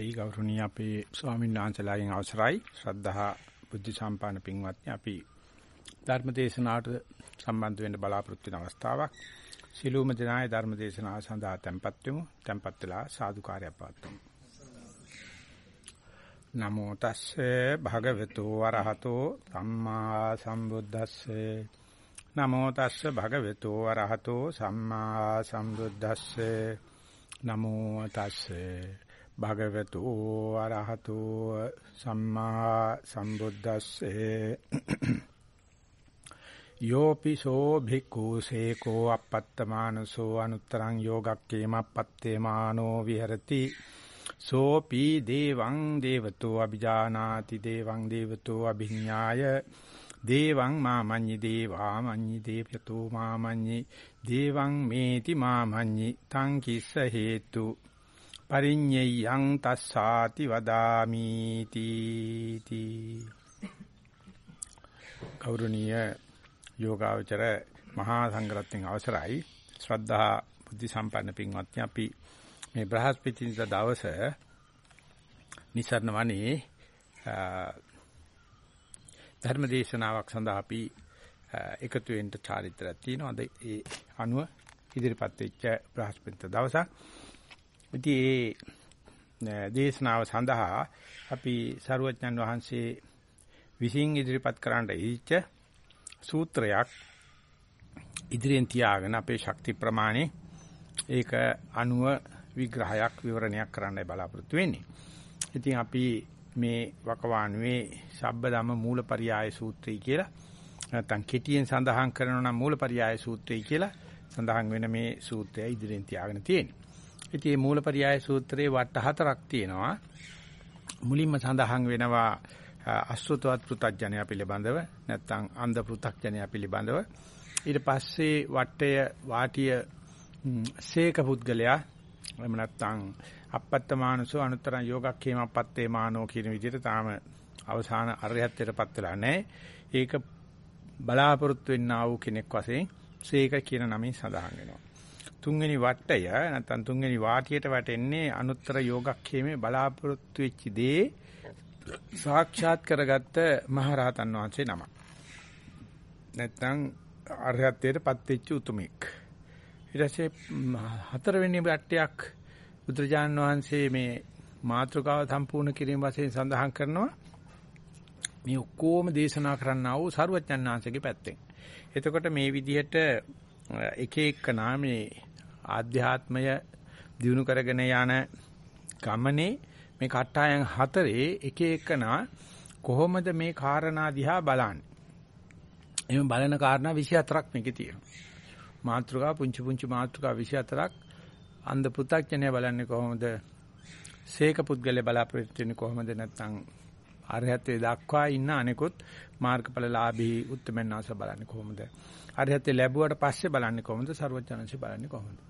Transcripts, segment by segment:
අවසරයි ගෞරවනීය අපේ ස්වාමීන් වහන්සේලාගෙන් අවසරයි. ශ්‍රද්ධහා බුද්ධ සම්පන්න පින්වත්නි අපි ධර්ම දේශනාවට සම්බන්ධ වෙන්න බලාපොරොත්තු වෙන අවස්ථාවක්. සිළුම දිනාය ධර්ම දේශනාව සඳහා tempත් වෙමු. tempත් වෙලා සාදුකාරය පවත්වමු. නමෝ තස්සේ භගවතු වරහතෝ සම්මා සම්බුද්දස්සේ. නමෝ තස්සේ භගවතු වරහතෝ සම්මා සම්බුද්දස්සේ. නමෝ තස්සේ භගවතු අරහතෝ සම්මා සම්බුද්දස්සේ යෝපිසෝ භික්ඛු සේකෝ අපත්තමානසෝ අනුත්තරං යෝගක්කේමපත්තේමානෝ විහෙරති සෝපි දේවං දේවතෝ අ비ජානාති දේවං දේවතෝ අභිඥාය දේවං මාමඤ්ඤි දේවා මඤ්ඤි දේවතෝ මාමඤ්ඤි දේවං මේති මාමඤ්ඤි තං කිස්ස හේතු පරිඤ්ඤයං තස්සාති වදාමි තීති කෞරණීය යෝගාවචර මහා සංඝරත්නයන් අවසරයි ශ්‍රද්ධා බුද්ධ සම්පන්න පින්වත්නි අපි මේ බ්‍රහස්පතින්ද දවස නිසරණ වනේ ධර්ම දේශනාවක් සඳහා අපි එකතු වෙන්න චාරිත්‍රාක් තියෙනවා. අද ඒ අනුව ඉදිරිපත් වෙච්ච බ්‍රහස්පති දවසක්. ඉතින් මේ දේශනාව සඳහා අපි සරුවඥන් වහන්සේ විසින් ඉදිරිපත් කරන්න ඉච්ච සූත්‍රයක් ඉදිරියෙන් තියාගෙන අපේ ශක්ති ප්‍රමාණය ඒක අනුව විග්‍රහයක් විවරණයක් කරන්නයි බලාපොරොත්තු වෙන්නේ. ඉතින් අපි මේ වකවානුවේ සබ්බදම මූලපරියාය සූත්‍රය කියලා නැත්නම් කෙටියෙන් සඳහන් කරනවා නම් මූලපරියාය සූත්‍රය කියලා සඳහන් වෙන මේ සූත්‍රය ඉදිරියෙන් තියාගෙන තියෙනවා. ඉතින් මේ මූලපරියාය සූත්‍රයේ වට හතරක් තියෙනවා. මුලින්ම සඳහන් වෙනවා අසුතවත් පෘ탁ජනයා පිළිබඳව නැත්නම් අන්ධ පෘ탁ජනයා පිළිබඳව. ඊට පස්සේ වටය වාටිය සේක පුද්ගලයා එහෙම නැත්නම් අපත්තමානසෝ අනුතරං යෝගක්ඛේම අපත්තේ මානෝ කියන විදිහට තාම අවසාන අරහත්ත්වයටපත් වෙලා නැහැ. ඒක බලාපොරොත්තු වෙන්නා වූ කෙනෙක් වශයෙන් සේක කියන නමින් සඳහන් වෙනවා. තුන්වෙනි වටය නැත්නම් තුන්වෙනි වාටියට වැටෙන්නේ අනුත්තර යෝගක්ඛේමේ බලාපොරොත්තු වෙච්ච දේ සාක්ෂාත් කරගත්ත මහරහතන් වහන්සේ නම. නැත්නම් අරහත්ත්වයටපත් වෙච්ච උතුමෙක්. ඊට පස්සේ හතරවෙනි වටයක් බුදුරජාන් වහන්සේ මේ මාතෘකාව සම්පූර්ණ කිරීම වශයෙන් සඳහන් කරනවා මේ ඔක්කොම දේශනා කරන්නා වූ සරුවච්චන් වහන්සේගේ පැත්තෙන්. එතකොට මේ විදිහට එක එක නාමේ ආධ්‍යාත්මය දිනු කරගෙන යන ගමනේ මේ කට්ටායන් හතරේ එක එකනා කොහොමද මේ කාරණා දිහා බලන්නේ? එහෙම බලන කාරණා 24ක් මේකේ තියෙනවා. මාත්‍රිකා පුංචි පුංචි මාත්‍රිකා 24ක් අන්ධ පුතක්ඥය බලන්නේ කොහොමද? සීක පුද්ගලයා බලාපොරොත්තු කොහොමද නැත්නම් අරහත්ත්වේ දක්වා ඉන්න අනෙකුත් මාර්ගඵලලාභී උත්මෙන්නාස බලන්නේ කොහොමද? අරහත්ත්වේ ලැබුවට පස්සේ බලන්නේ කොහොමද? ਸਰවඥාන්සේ බලන්නේ කොහොමද?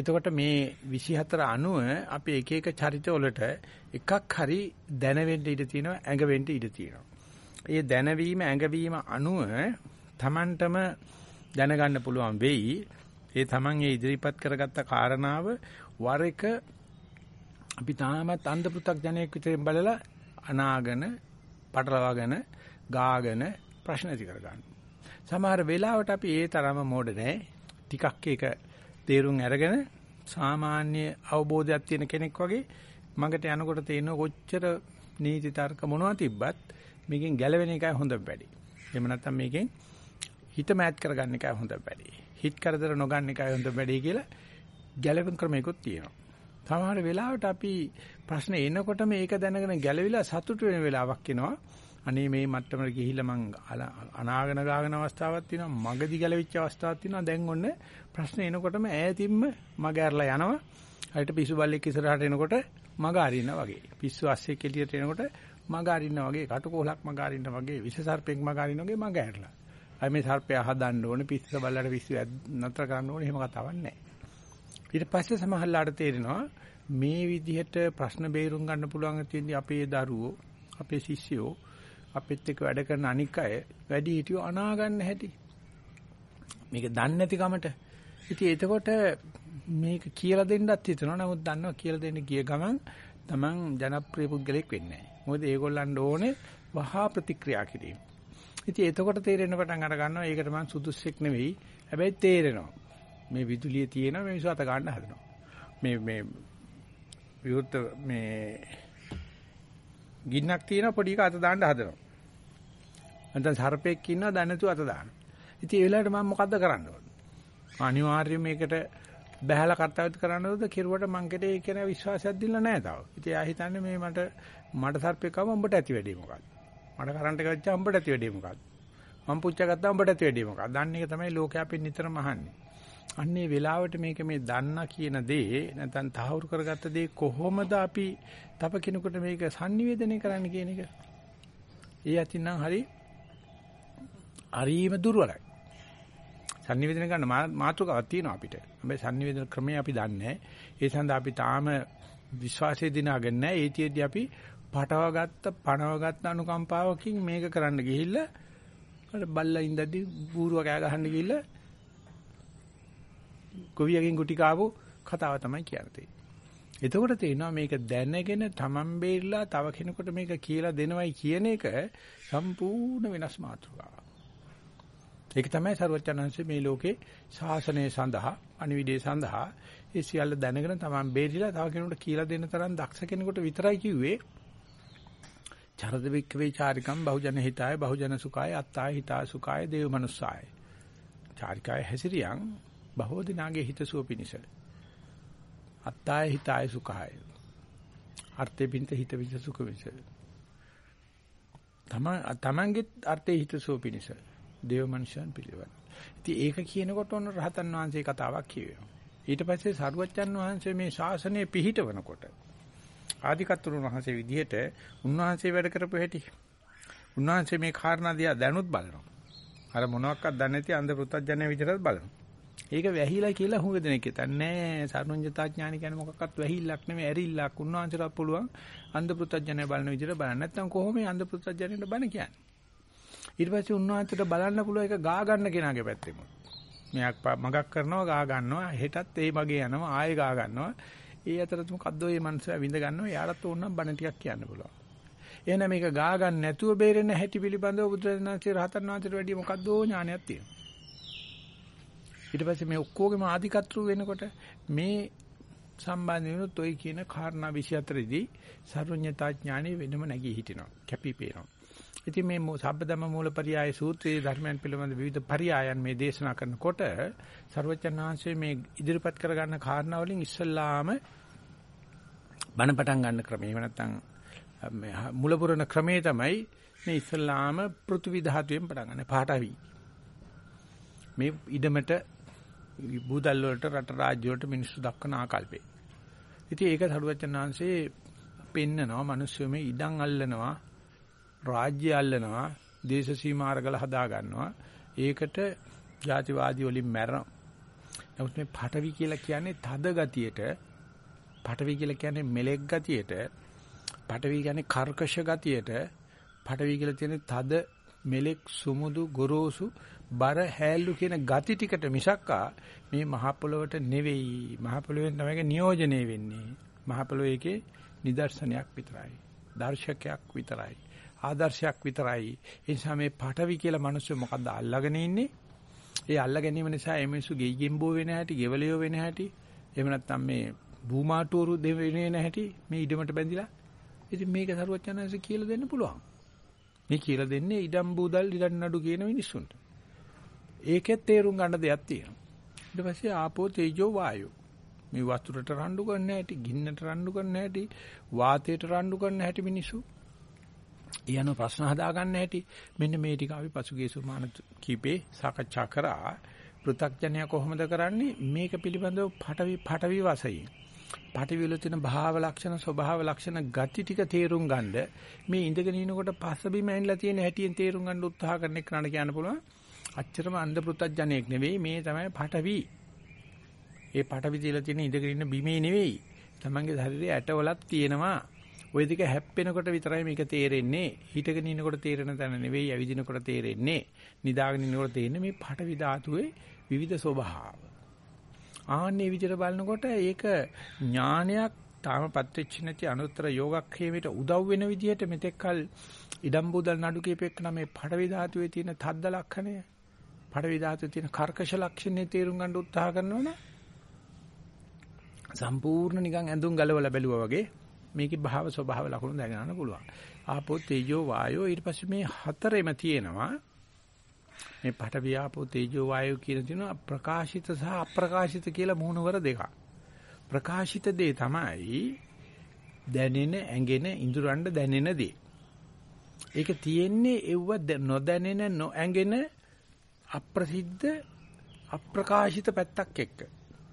එතකොට මේ 24 අණුව අපි එක එක චරිතවලට එකක් හරි දැනෙන්න ඉඩ තියෙනවා ඇඟවෙන්න ඉඩ තියෙනවා. ඒ දැනවීම ඇඟවීම අණුව Tamanටම දැනගන්න පුළුවන් වෙයි. ඒ Taman ඒ ඉදිරිපත් කරගත්ත කාරණාව වර එක අපි තාමත් අන්ධ පු탁 ජනයෙක් විතරෙන් බලලා අනාගෙන පටලවාගෙන ගාගෙන ප්‍රශ්න ඇති කරගන්න. සමහර වෙලාවට අපි ඒ තරම මොඩ නැහැ. ටිකක් ඒක තේරුම් අරගෙන සාමාන්‍ය අවබෝධයක් තියෙන කෙනෙක් වගේ මගට යනකොට තේරෙන කොච්චර නීති තර්ක මොනවද තිබ්බත් මේකෙන් ගැලවෙන එකයි හොඳ වැඩි. එහෙම නැත්නම් මේකෙන් හිත මෑත් කරගන්න එකයි හොඳ වැඩි. හිත කරදර නොගන්න එකයි හොඳ වැඩි කියලා ගැලවෙන ක්‍රමයකුත් තියෙනවා. සමහර වෙලාවට අපි ප්‍රශ්න එනකොට මේක දැනගෙන ගැලවිලා සතුටු වෙන වෙලාවක් එනවා. අනේ මේ මට්ටමට ගිහිල්ලා මං අනාගෙන ගාගෙන අවස්ථාවක් තියෙනවා. මගදි ගැලවිච්ච අවස්ථාවක් තියෙනවා. දැන් ඔන්න ප්‍රශ්න එනකොටම ඈතින්ම මග ඇරලා යනවා. හරියට පිස්සු බල්ලෙක් ඉස්සරහට එනකොට මග අරිනවා වගේ. පිස්සු අස්සේ කෙලියට එනකොට මග අරිනවා වගේ. කටුකොලක් මග අරිනවා වගේ. විස සර්පෙක් මග අරිනවා වගේ මග ඇරලා. අයි මේ සර්පයා හදන්න ඕනේ පිස්ස බල්ලට පිස්සු නතර කරන්න ඕනේ එහෙම කතාවක් නැහැ. ඊට පස්සේ සමහරලාට තේරෙනවා මේ විදිහට ප්‍රශ්න බේරුම් ගන්න පුළුවන් තියෙන්නේ අපේ දරුවෝ අපේ ශිෂ්‍යයෝ අපිත් එක්ක වැඩ කරන අනික් අය වැඩි හිටියෝ අනා ගන්න හැටි මේක දන්නේ නැති කමට ඉතින් එතකොට මේක කියලා දෙන්නත් හිතනවා නමුත් දන්නවා කියලා දෙන්න ගිය ගමන් Taman ජනප්‍රිය පුද්ගලෙක් වෙන්නේ නැහැ. මොකද ඒගොල්ලන්ට ඕනේ වහා ප්‍රතික්‍රියා කිරීම. ඉතින් එතකොට තේරෙන්න පටන් අර ගන්නවා ඒකට මං සුදුස්සෙක් නෙවෙයි. හැබැයි තේරෙනවා. මේ විදුලිය තියෙනවා මේ විශ්වාස ගන්න හදනවා. මේ මේ විවෘත මේ ගින්නක් තියෙන පොඩි එක අත දාන්න හදනවා. නැත්නම් සර්පෙක් ඉන්නවා දැනතු අත දානවා. ඉතින් ඒ වෙලාවට මම මොකද්ද කරන්න ඕනේ? අනිවාර්යයෙන් මේකට බහැලා කර්තව්‍යත් කරන්න ඕනද කෙරුවට මං කෙරේ කියන විශ්වාසයක් දෙන්න නැහැ තාම. ඉතින් එයා හිතන්නේ මේ මට මට සර්පෙක් ආවම උඹට ඇති වෙන්නේ මොකක්ද? මට කරන්ට් එක ගච්ඡා උඹට ඇති වෙන්නේ මොකක්ද? මං පුච්චා ගත්තා උඹට ඇති වෙන්නේ මොකක්ද? දන්න එක තමයි ලෝකයා අපෙන් නිතරම අහන්නේ. අන්නේ වෙලාවට මේක මේ දන්න කියන දේ නැත්නම් තහවුරු කරගත්ත දේ කොහොමද අපි තව කෙනෙකුට මේක sannivedanaya කරන්න කියන එක. ඒ අතින්නම් හරි හරිම දුර්වලයි. sannivedana ගන්න මාතෘකාවක් තියෙනවා අපිට. හැබැයි sannivedana ක්‍රමය අපි දන්නේ ඒ සඳහා අපි තාම විශ්වාසය දිනාගෙන නැහැ. ඒතියෙදි අපි පටවගත්ත පණවගත්ත අනුකම්පාවකින් මේක කරන්න ගිහිල්ලා අර බල්ලා ඉඳද්දි බූරුව කෑ ගහන්න ගිහිල්ලා ගොවියකින් ගුටි කාපු කතාව තමයි කියන්නේ. එතකොට තේනවා මේක දැනගෙන තමන් බේරලා තව කෙනෙකුට මේක කියලා දෙනවයි කියන එක සම්පූර්ණ වෙනස් මාතෘකාවක්. ඒක තමයි සරුවචනංශ මේ ලෝකේ ශාසනය සඳහා අනිවිදේ සඳහා ඒ සියල්ල දැනගෙන තමන් බේරිලා තව කෙනෙකුට කියලා දෙන්න තරම් දක්ෂ කෙනෙකුට විතරයි කිව්වේ. චරද වික්‍රේ චාරිකම් බහුජන හිතාය බහුජන සුඛාය අත්තාය හිතා සුඛාය දේව මනුස්සාය. චාරිකාය හැසිරියන් බහෝ දිනාගේ හිතසුව පිණිස. අත්තාය හිතාය සුඛාය. අර්ථේ පිණිස හිත පිණිස සුඛ පිණිස. තමන් තමන්ගේ අර්ථේ හිතසුව පිණිස. දේව මනුෂ්‍යයන් පිළිවෙල. ඉතින් ඒක කියනකොට ඔන්න රහතන් වහන්සේ කතාවක් කියවෙනවා. ඊට පස්සේ සරුවච්චන් වහන්සේ මේ ශාසනය පිහිටවනකොට ආදිකත්තුරුන් වහන්සේ විදිහට උන්වහන්සේ වැඩ කරපු හැටි. උන්වහන්සේ මේ කාරණා දිහා දැනුත් බලනවා. අර මොනවාක්වත් දන්නේ නැති අන්ධ පෘථජ්ජන විදිහට බලනවා. ඒක වැහිලා කියලා හුඟ දෙනෙක් හිතන්නේ සරුංජතා ඥාන කියන්නේ මොකක්වත් වැහිල්ලක් නෙමෙයි ඇරිල්ලක් උන්වහන්සේට පුළුවන් අන්ධ පෘථජ්ජන බලන විදිහට බලන්න. නැත්නම් කොහොමද අන්ධ පෘථජ්ජනෙට බණ කියන්නේ? ඊට පස්සේ උන්වහන්සේට බලන්න පුළුවන් ඒක ගා ගන්න කෙනාගේ පැත්තෙම. මෙයක් මගක් කරනවා ගා ගන්නවා හෙටත් ඒ මගේ යනවා ආයෙ ගා ගන්නවා. ඒ අතරත් මොකද්ද මේ මනුස්සයා විඳ ගන්නවා යාලත් ඕනනම් බණ ටිකක් කියන්න පුළුවන්. එහෙනම් මේක ගා ගන්න නැතුව බේරෙන්න හැටි පිළිබඳව බුදුරජාණන්සේ රහතන් වහන්සේට වැඩිය මොකද්ද ඥානයක් තියෙනවා. ඊට පස්සේ මේ ඔක්කොගේම ආධිකත්‍රු වෙනකොට මේ සම්බන්ධ වෙනුත් ඔය කියන කාරණා 24 දී සර්වඥතා ඥානෙ වෙනම නැගී හිටිනවා. කැපී පේනවා. ඉතින් මේ සබ්බදම මූලපරියාය සූත්‍රයේ ධර්මයන් පිළිබඳ විවිධ පරියායන් මේ දේශනා කරනකොට ਸਰවචන්නාංශයේ මේ ඉදිරිපත් කරගන්න කාරණා වලින් ඉස්සල්ලාම බණ පටන් ගන්න ක්‍රමය. එහෙම නැත්නම් මුල පුරන ක්‍රමේ තමයි මේ ඉස්සල්ලාම පෘථිවි ධාතුවෙන් පටන් ගන්න. පාඨවි. මේ ඉඩමට බුදල් වලට රට රාජ්‍ය වලට මිනිස්සු දක්වන ආකල්පේ. ඉතින් ඒක සරුවචනාංශේ පෙන්නනවා මිනිස්සු මේ ඉඩම් අල්ලනවා රාජ්‍ය අල්ලනවා දේශ සීමාරගල හදා ගන්නවා ඒකට ජාතිවාදී වලින් මැරෙනවා. නමුත් මේ පටවි කියලා කියන්නේ තද ගතියට පටවි කියලා කියන්නේ මෙලෙක් ගතියට පටවි කියන්නේ කර්කශ ගතියට පටවි කියලා කියන්නේ තද මෙලෙක් සුමුදු ගොරෝසු බර හැල්ලු කියන ගති ටිකට මිසක්කා මේ මහ පොළොවට නෙවෙයි. මහ පොළොවෙන් තමයි නියෝජනය වෙන්නේ. මහ පොළොවේකේ නිදර්ශනයක් විතරයි. දර්ශකයක් විතරයි. ආදර්ශයක් විතරයි. ඒ නිසා මේ පටවි කියලා මිනිස්සු මොකද්ද අල්ලගෙන ඉන්නේ? ඒ අල්ල ගැනීම නිසා මේ මිනිස්සු ගෙයිගෙම්බෝ වෙන හැටි, ගෙවලියෝ වෙන හැටි, එහෙම නැත්නම් මේ භූමාටුවරු දෙවෙන්නේ නැහැටි මේ ඉඩමට බැඳිලා. ඉතින් මේක සරුවචනanse කියලා දෙන්න පුළුවන්. මේ කියලා දෙන්නේ ඉඩම් බූදල් ඉඩම් නඩු කියන මිනිස්සුන්ට. ඒකෙත් තේරුම් ගන්න දෙයක් තියෙනවා. ඊට පස්සේ ආපෝ තේජෝ වායෝ මේ වතුරට රණ්ඩු කරන්න හැටි, ගින්නට රණ්ඩු කරන්න හැටි, වාතයට රණ්ඩු කරන්න හැටි මිනිස්සු ඊයන ප්‍රශ්න හදාගන්න හැටි. මෙන්න මේ ටික අපි පසුගිය සුමාන කීපේ සාකච්ඡා කරා. පෘථග්ජනය කොහොමද කරන්නේ? මේක පිළිබඳව පටවි පටවි වශයෙන්. පටවි වල තියෙන භාව ලක්ෂණ ස්වභාව ලක්ෂණ ගති ටික තේරුම් ගන්න. මේ ඉඳගෙන ඉනකොට පස්ස බිම ඇවිල්ලා තියෙන හැටියෙන් තේරුම් ගන්න උත්සාහ කරන එක නඩ කියන්න පුළුවන්. අච්චරම අන්ධ පෘථග්ජනයෙක් නෙවෙයි. මේ තමයි පටවි. ඒ පටවි තියලා තියෙන ඉඳගෙන ඉන්න බිමේ නෙවෙයි. තමන්ගේ ශරීරයේ ඇටවලක් තියෙනවා. ওই දෙක හැප්පෙනකොට විතරයි මේක තේරෙන්නේ. හිටගෙන ඉන්නකොට තේරෙන තැන නෙවෙයි, ඇවිදිනකොට තේරෙන්නේ. නිදාගෙන ඉන්නකොට තේරෙන්නේ මේ පටවි ධාතුවේ විවිධ ස්වභාව. ආන්නේ විදිහට බලනකොට ඒක ඥානයක් තාමපත් වෙච්ච නැති අනුත්තර යෝගක්ෂේමයට උදව් වෙන විදිහට මෙතෙක්කල් ඉඩම් බුදල් නඩු කීපෙක් නම් මේ පඩවි ධාතුවේ තියෙන තද්ද ලක්ෂණය පඩවි ධාතුවේ තියෙන කර්කශ ලක්ෂණේ තේරුම් ගන්න උත්සාහ කරනවනේ සම්පූර්ණ නිකන් ඇඳුම් ගලවලා බැලුවා වගේ මේකේ භාව ස්වභාව ලක්ෂණ දැන ගන්න පුළුවන්. ආපෝ තේජෝ වායෝ ඊට පස්සේ මේ හතරෙම තියෙනවා. මේ පඨ වියාපෝ තේජෝ වායෝ කියන තියෙනවා ප්‍රකාශිත සහ අප්‍රකාශිත කියලා මූණවර දෙකක්. ප්‍රකාශිත දේ තමයි දැනෙන ඇඟෙන ඉඳුරන්ඩ දැනෙන දේ. ඒක තියෙන්නේ එව්ව නොදැනෙන නොඇඟෙන අප්‍රසිද්ධ අප්‍රකාශිත පැත්තක් එක්ක.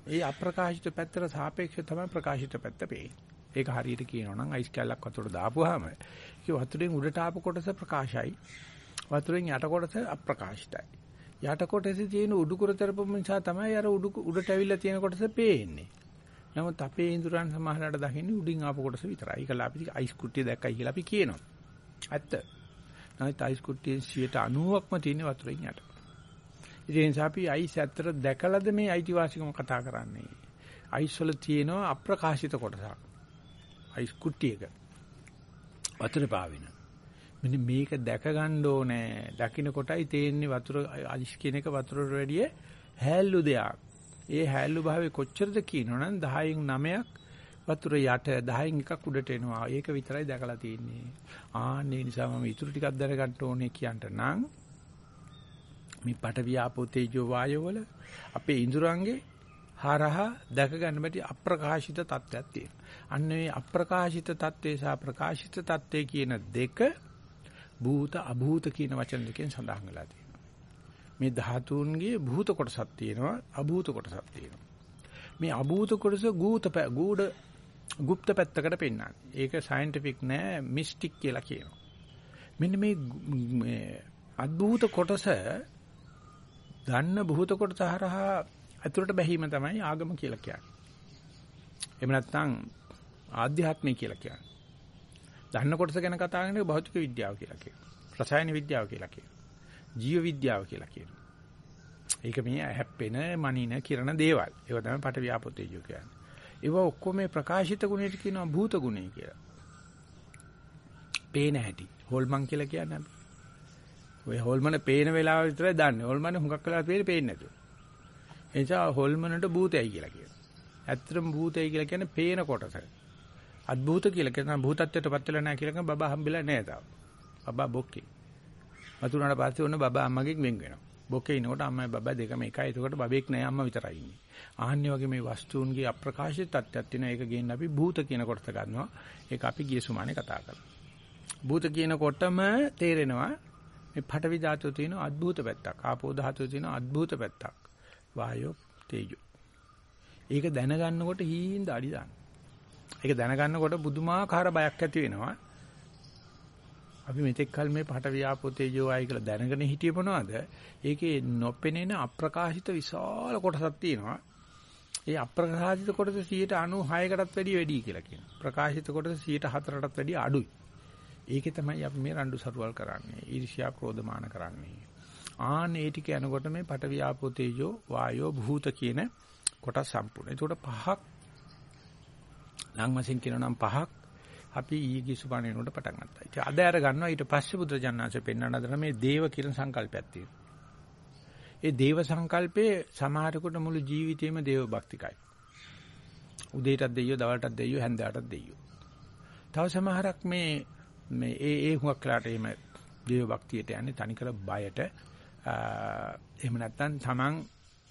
ඒ අප්‍රකාශිත පැත්තට සාපේක්ෂව තමයි ප්‍රකාශිත පැත්ත පේන්නේ. ඒක හරියට කියනවා නම් අයිස් කැල්ලක් වතුරට දාපුවාම ඒක වතුරෙන් උඩට ආපු කොටස ප්‍රකාශයි. වතුරෙන් යට කොටස අප්‍රකාශිතයි. යට කොටසේ තියෙන උඩුකුර තරපම නිසා තමයි අර උඩු උඩට ඇවිල්ලා තියෙන කොටස පේන්නේ. නමුත් අපේ ඉඳුරන් සමහරකට දකින්නේ උඩින් ආපු කොටස විතරයි. ඒකලා අපි අයිස් කුට්ටිය දැක්කයි කියලා අපි කියනවා. ඇත්ත. නැත්නම් අයිස් කුට්ටියෙන් 90%ක්ම තියෙන වතුරෙන් යට. ඒ නිසා අපි අයිස් ඇත්තට දැකලාද මේ අයිතිවාසිකම කතා කරන්නේ. අයිස් වල තියෙන අප්‍රකාශිත කොටසක්. අයිස් කුට්ටියක වතුර පාවින. මෙන්න මේක දැක ගන්න ඕනේ. දකින්න කොටයි තේන්නේ වතුර අයිස් කියන එක වතුරට වැඩිය හැල්ලු දෙයක්. ඒ හැල්ලු භාවයේ කොච්චරද කියනවනම් 10න් 9ක් වතුර යට 10න් එකක් උඩට එනවා. ඒක විතරයි දැකලා තියෙන්නේ. ආන්නේ නිසා මම ඊටු ටිකක් දැනගන්න ඕනේ කියන්ට නම් මේ පට වියාපෝ තේජෝ වායෝ වල අපේ ඉඳුරංගේ හරහා දැක ගන්න බැටි අප්‍රකාශිත தත්ත්වයක් තියෙනවා. අන්න මේ අප්‍රකාශිත தත්ත්වේ සහ ප්‍රකාශිත தත්ත්වේ කියන දෙක භූත අභූත කියන වචන දෙකෙන් සඳහන් වෙලා තියෙනවා. මේ ධාතුන්ගේ භූත කොටසක් තියෙනවා අභූත කොටසක් තියෙනවා. මේ අභූත කොටස ගූත ගූඩ গুপ্ত පැත්තකට පෙන්නන්නේ. ඒක සයන්ටිෆික් නෑ මිස්ටික් කියලා කියනවා. මෙන්න මේ මේ අද්භූත කොටස දන්න භූත කොටස හරහා අතුරට බැහිම තමයි ආගම කියලා කියන්නේ. එහෙම නැත්නම් ආධ්‍යාත්මය කියලා කියන්නේ. දන්න කොටස ගැන කතා කරන එක භෞතික විද්‍යාව කියලා කියනවා. රසායන විද්‍යාව කියලා කියනවා. ජීව විද්‍යාව කියලා කියනවා. ඒක මේ හැප්පෙන මනින කිරණ දේවල්. ඒව තමයි පට ව්‍යාපෘතේජෝ කියන්නේ. ඒව ඔක්කොම මේ ප්‍රකාශිත ගුණයට කියනවා භූත ගුණය කියලා. පේන හැටි. හොල්මන් කියලා කියන්නේ අපි. ඔය හොල්මන පේන වෙලාව විතරයි දන්නේ. හොල්මන හුඟක් වෙලා පේන්නේ පේන්නේ නැතුව. ඒ නිසා හොල්මනට භූතයයි කියලා කියනවා. ඇත්තටම භූතයයි කියලා කියන්නේ පේන කොටස. අද්භූත කියලා කියන භූතත්වයටපත් වෙලා නැහැ කියලා කියන බබා හම්බෙලා නැහැ තාම. බබා බොක්කේ. වතුනාට පස්සේ ඔන්න බබා අම්මගෙන් වෙන් වෙනවා. බොක්කේ ඉනකොට අම්මයි බබා දෙකම එකයි. එතකොට බබෙක් නැහැ අම්මා විතරයි ඉන්නේ. ආන්නේ වගේ මේ වස්තුන්ගේ අප්‍රකාශිත තත්ත්වයක් තියෙනවා. ඒක ගේන්න අපි භූත කියන කොටස ගන්නවා. ඒක අපි ගිය සුමානේ කතා කරනවා. භූත කියනකොටම තේරෙනවා මේ පඨවි ධාතුවේ තියෙන අద్භූත පැත්තක්. ආපෝ ධාතුවේ තියෙන අద్භූත පැත්තක්. වායෝ තේජෝ. ඒක දැනගන්නකොට හීන් දාඩි දාන්න. ඒක දැනගන්නකොට බුදුමාකාර බයක් ඇති වෙනවා. අපි මෙතෙක් කල මේ පට වියාපෝ තේජෝ ආයි කියලා දැනගෙන හිටියේ මොනවද? ඒකේ නොපෙනෙන අප්‍රකාශිත විශාල කොටසක් තියෙනවා. ඒ අප්‍රකාශිත කොටස 96කටත් වැඩිය වැඩි කියලා කියනවා. ප්‍රකාශිත කොටස 104කටත් වැඩිය අඩුයි. ඒකේ තමයි අපි මේ රණ්ඩු සරුවල් කරන්නේ. ඊර්ෂ්‍යා ක්‍රෝධමාන කරන්නේ. ආන ඒ ටික යනකොට මේ පට වියාපෝ තේජෝ වායෝ භූත කියන කොටස් සම්පූර්ණ. ඒකට පහක් නම් වශයෙන් කියනවා නම් පහක් අපි ඊයේ කිසුපණ වෙනකොට පටන් ගත්තා. ඉතින් අද අර ගන්නවා ඊට පස්සේ බුදුරජාණන්සේ පෙන්වන්න හදන මේ දේව කියන සංකල්පයක් තියෙනවා. ඒ දේව සංකල්පේ සමහරකට මුළු ජීවිතේම දේව භක්තිකයි. උදේටත් දෙයියෝ, දවල්ටත් දෙයියෝ, හැන්දෑවටත් දෙයියෝ. තව සමහරක් මේ මේ ඒ ඒ හුඟක් කරාට එහෙම දේව භක්තියට යන්නේ තනිකර බයට එහෙම නැත්නම් Taman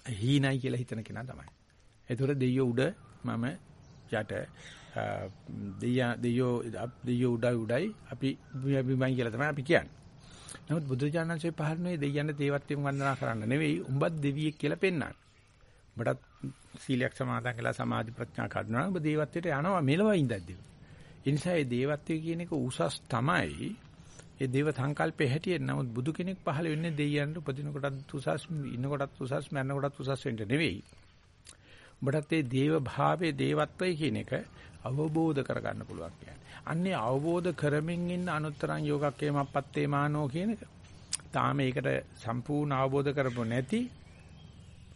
හීනයි කියලා හිතන කෙනා තමයි. ඒතර දෙයියෝ උඩ මම යට දෙයියා දෙයියෝ දෙයියෝ උඩයි උඩයි අපි බිමයි කියලා තමයි අපි කියන්නේ. නමුත් බුදුජානන්සේ පහළනේ දෙයියන්ට දේවත්වයෙන් වන්දනා කරන්න නෙවෙයි උඹත් දෙවියෙක් කියලා පෙන්වන්න. උඹටත් සීලයක් සමාදන් කළා සමාධි ප්‍රඥා කඩනවා උඹ දේවත්වයට යනවා මෙලව ඉඳද්දී. ඒ නිසා මේ දේවත්වය කියන එක උසස් තමයි. ඒ දේව සංකල්පේ හැටියට නමුත් බුදු කෙනෙක් පහළ වෙන්නේ දෙයියන්ට උපදින කොටත් උසස් ඉන්න කොටත් උසස් මරන කොටත් උසස් වෙන්න නෙවෙයි. උඹටත් මේ දේව භාවයේ දේවත්වය කියන එක අවබෝධ කරගන්න පුළුවන් කියන්නේ. අන්නේ අවබෝධ කරමින් ඉන්න අනුත්තරං යෝගක්කේමප්පත්තේ මානෝ කියන එක. තාම ඒකට සම්පූර්ණ අවබෝධ කරපො නැති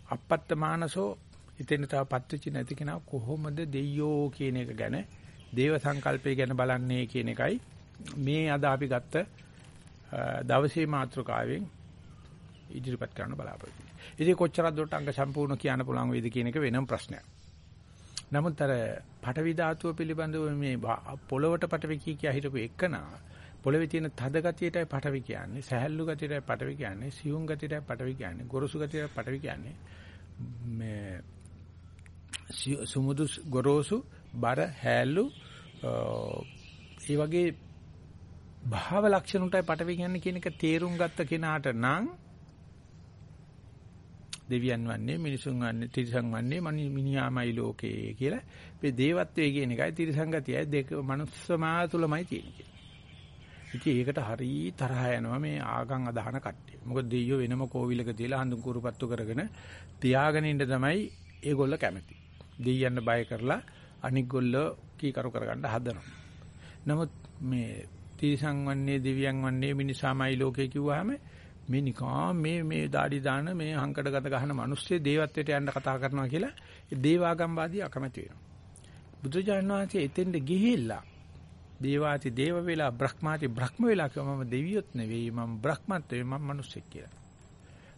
අපත්ත මානසෝ එතන තව පත්‍විච නැති කෙනා කොහොමද දෙයියෝ කියන එක ගැන දේව සංකල්පය ගැන බලන්නේ කියන එකයි මේ අද අපි ගත්ත දවසේ මාතෘකාවෙන් ඉදිරිපත් කරන්න බලාපොරොත්තු වෙන්නේ. ඉතින් කොච්චරක් දුරට අංග සම්පූර්ණ කියන්න පුළුවන් වේද කියන එක වෙනම ප්‍රශ්නයක්. නමුත් අර පටවි ධාතුව පිළිබඳව මේ පොළවට පටවි කී කිය හිටපු එකනා පොළවේ තියෙන තද ගතියටයි පටවි කියන්නේ, සහැල්ලු ගතියටයි පටවි කියන්නේ, සියුම් ගතියටයි පටවි කියන්නේ, ගොරොසු ගතියටයි පටවි කියන්නේ. මේ සුමුදු ගොරෝසු බර හැලු ඒ වගේ භාව ලක්ෂණ උටයි පටවි කියන්නේ කියන එක තේරුම් ගත්ත කෙනාට නම් දෙවියන් වන්නේ මිනිසුන් වන්නේ තිරිසන් වන්නේ මිනිහාමයි ලෝකේ කියලා මේ දේවත්වයේ කියන එකයි තිරිසංගතියයි දෙක මනුස්සමා තුලමයි තියෙන්නේ. ඉතින් ඒකට හරි තරහ යනවා මේ ආගම් අදහන කට්ටිය. මොකද දෙයියෝ වෙනම කෝවිලක තියලා හඳුන් කුරුපත්තු කරගෙන තියාගෙන ඉන්න තමයි ඒගොල්ල කැමති. දෙයියන්න බය කරලා අනික් ගොල්ලෝ කීකරු කරගන්න හදනවා. නමුත් මේ තිරිසන් වන්නේ දෙවියන් වන්නේ මිනිසාමයි ලෝකේ කිව්වහම මේ නිකා මේ මේ দাঁඩි දාන මේ හංකඩ ගත ගහන මිනිස්සේ දේවත්වයට යන්න කතා කරනවා කියලා ඒ දේවාගම්වාදී අකමැති වෙනවා. බුදුජාණන් වහන්සේ එතෙන්ට ගිහිල්ලා දේවාති දේව වෙලා බ්‍රහ්මාති බ්‍රහ්ම වෙලා කිව්වම දෙවියොත් නෙවෙයි මම බ්‍රහ්මත් නෙවෙයි මම මිනිස්සෙක් කියලා.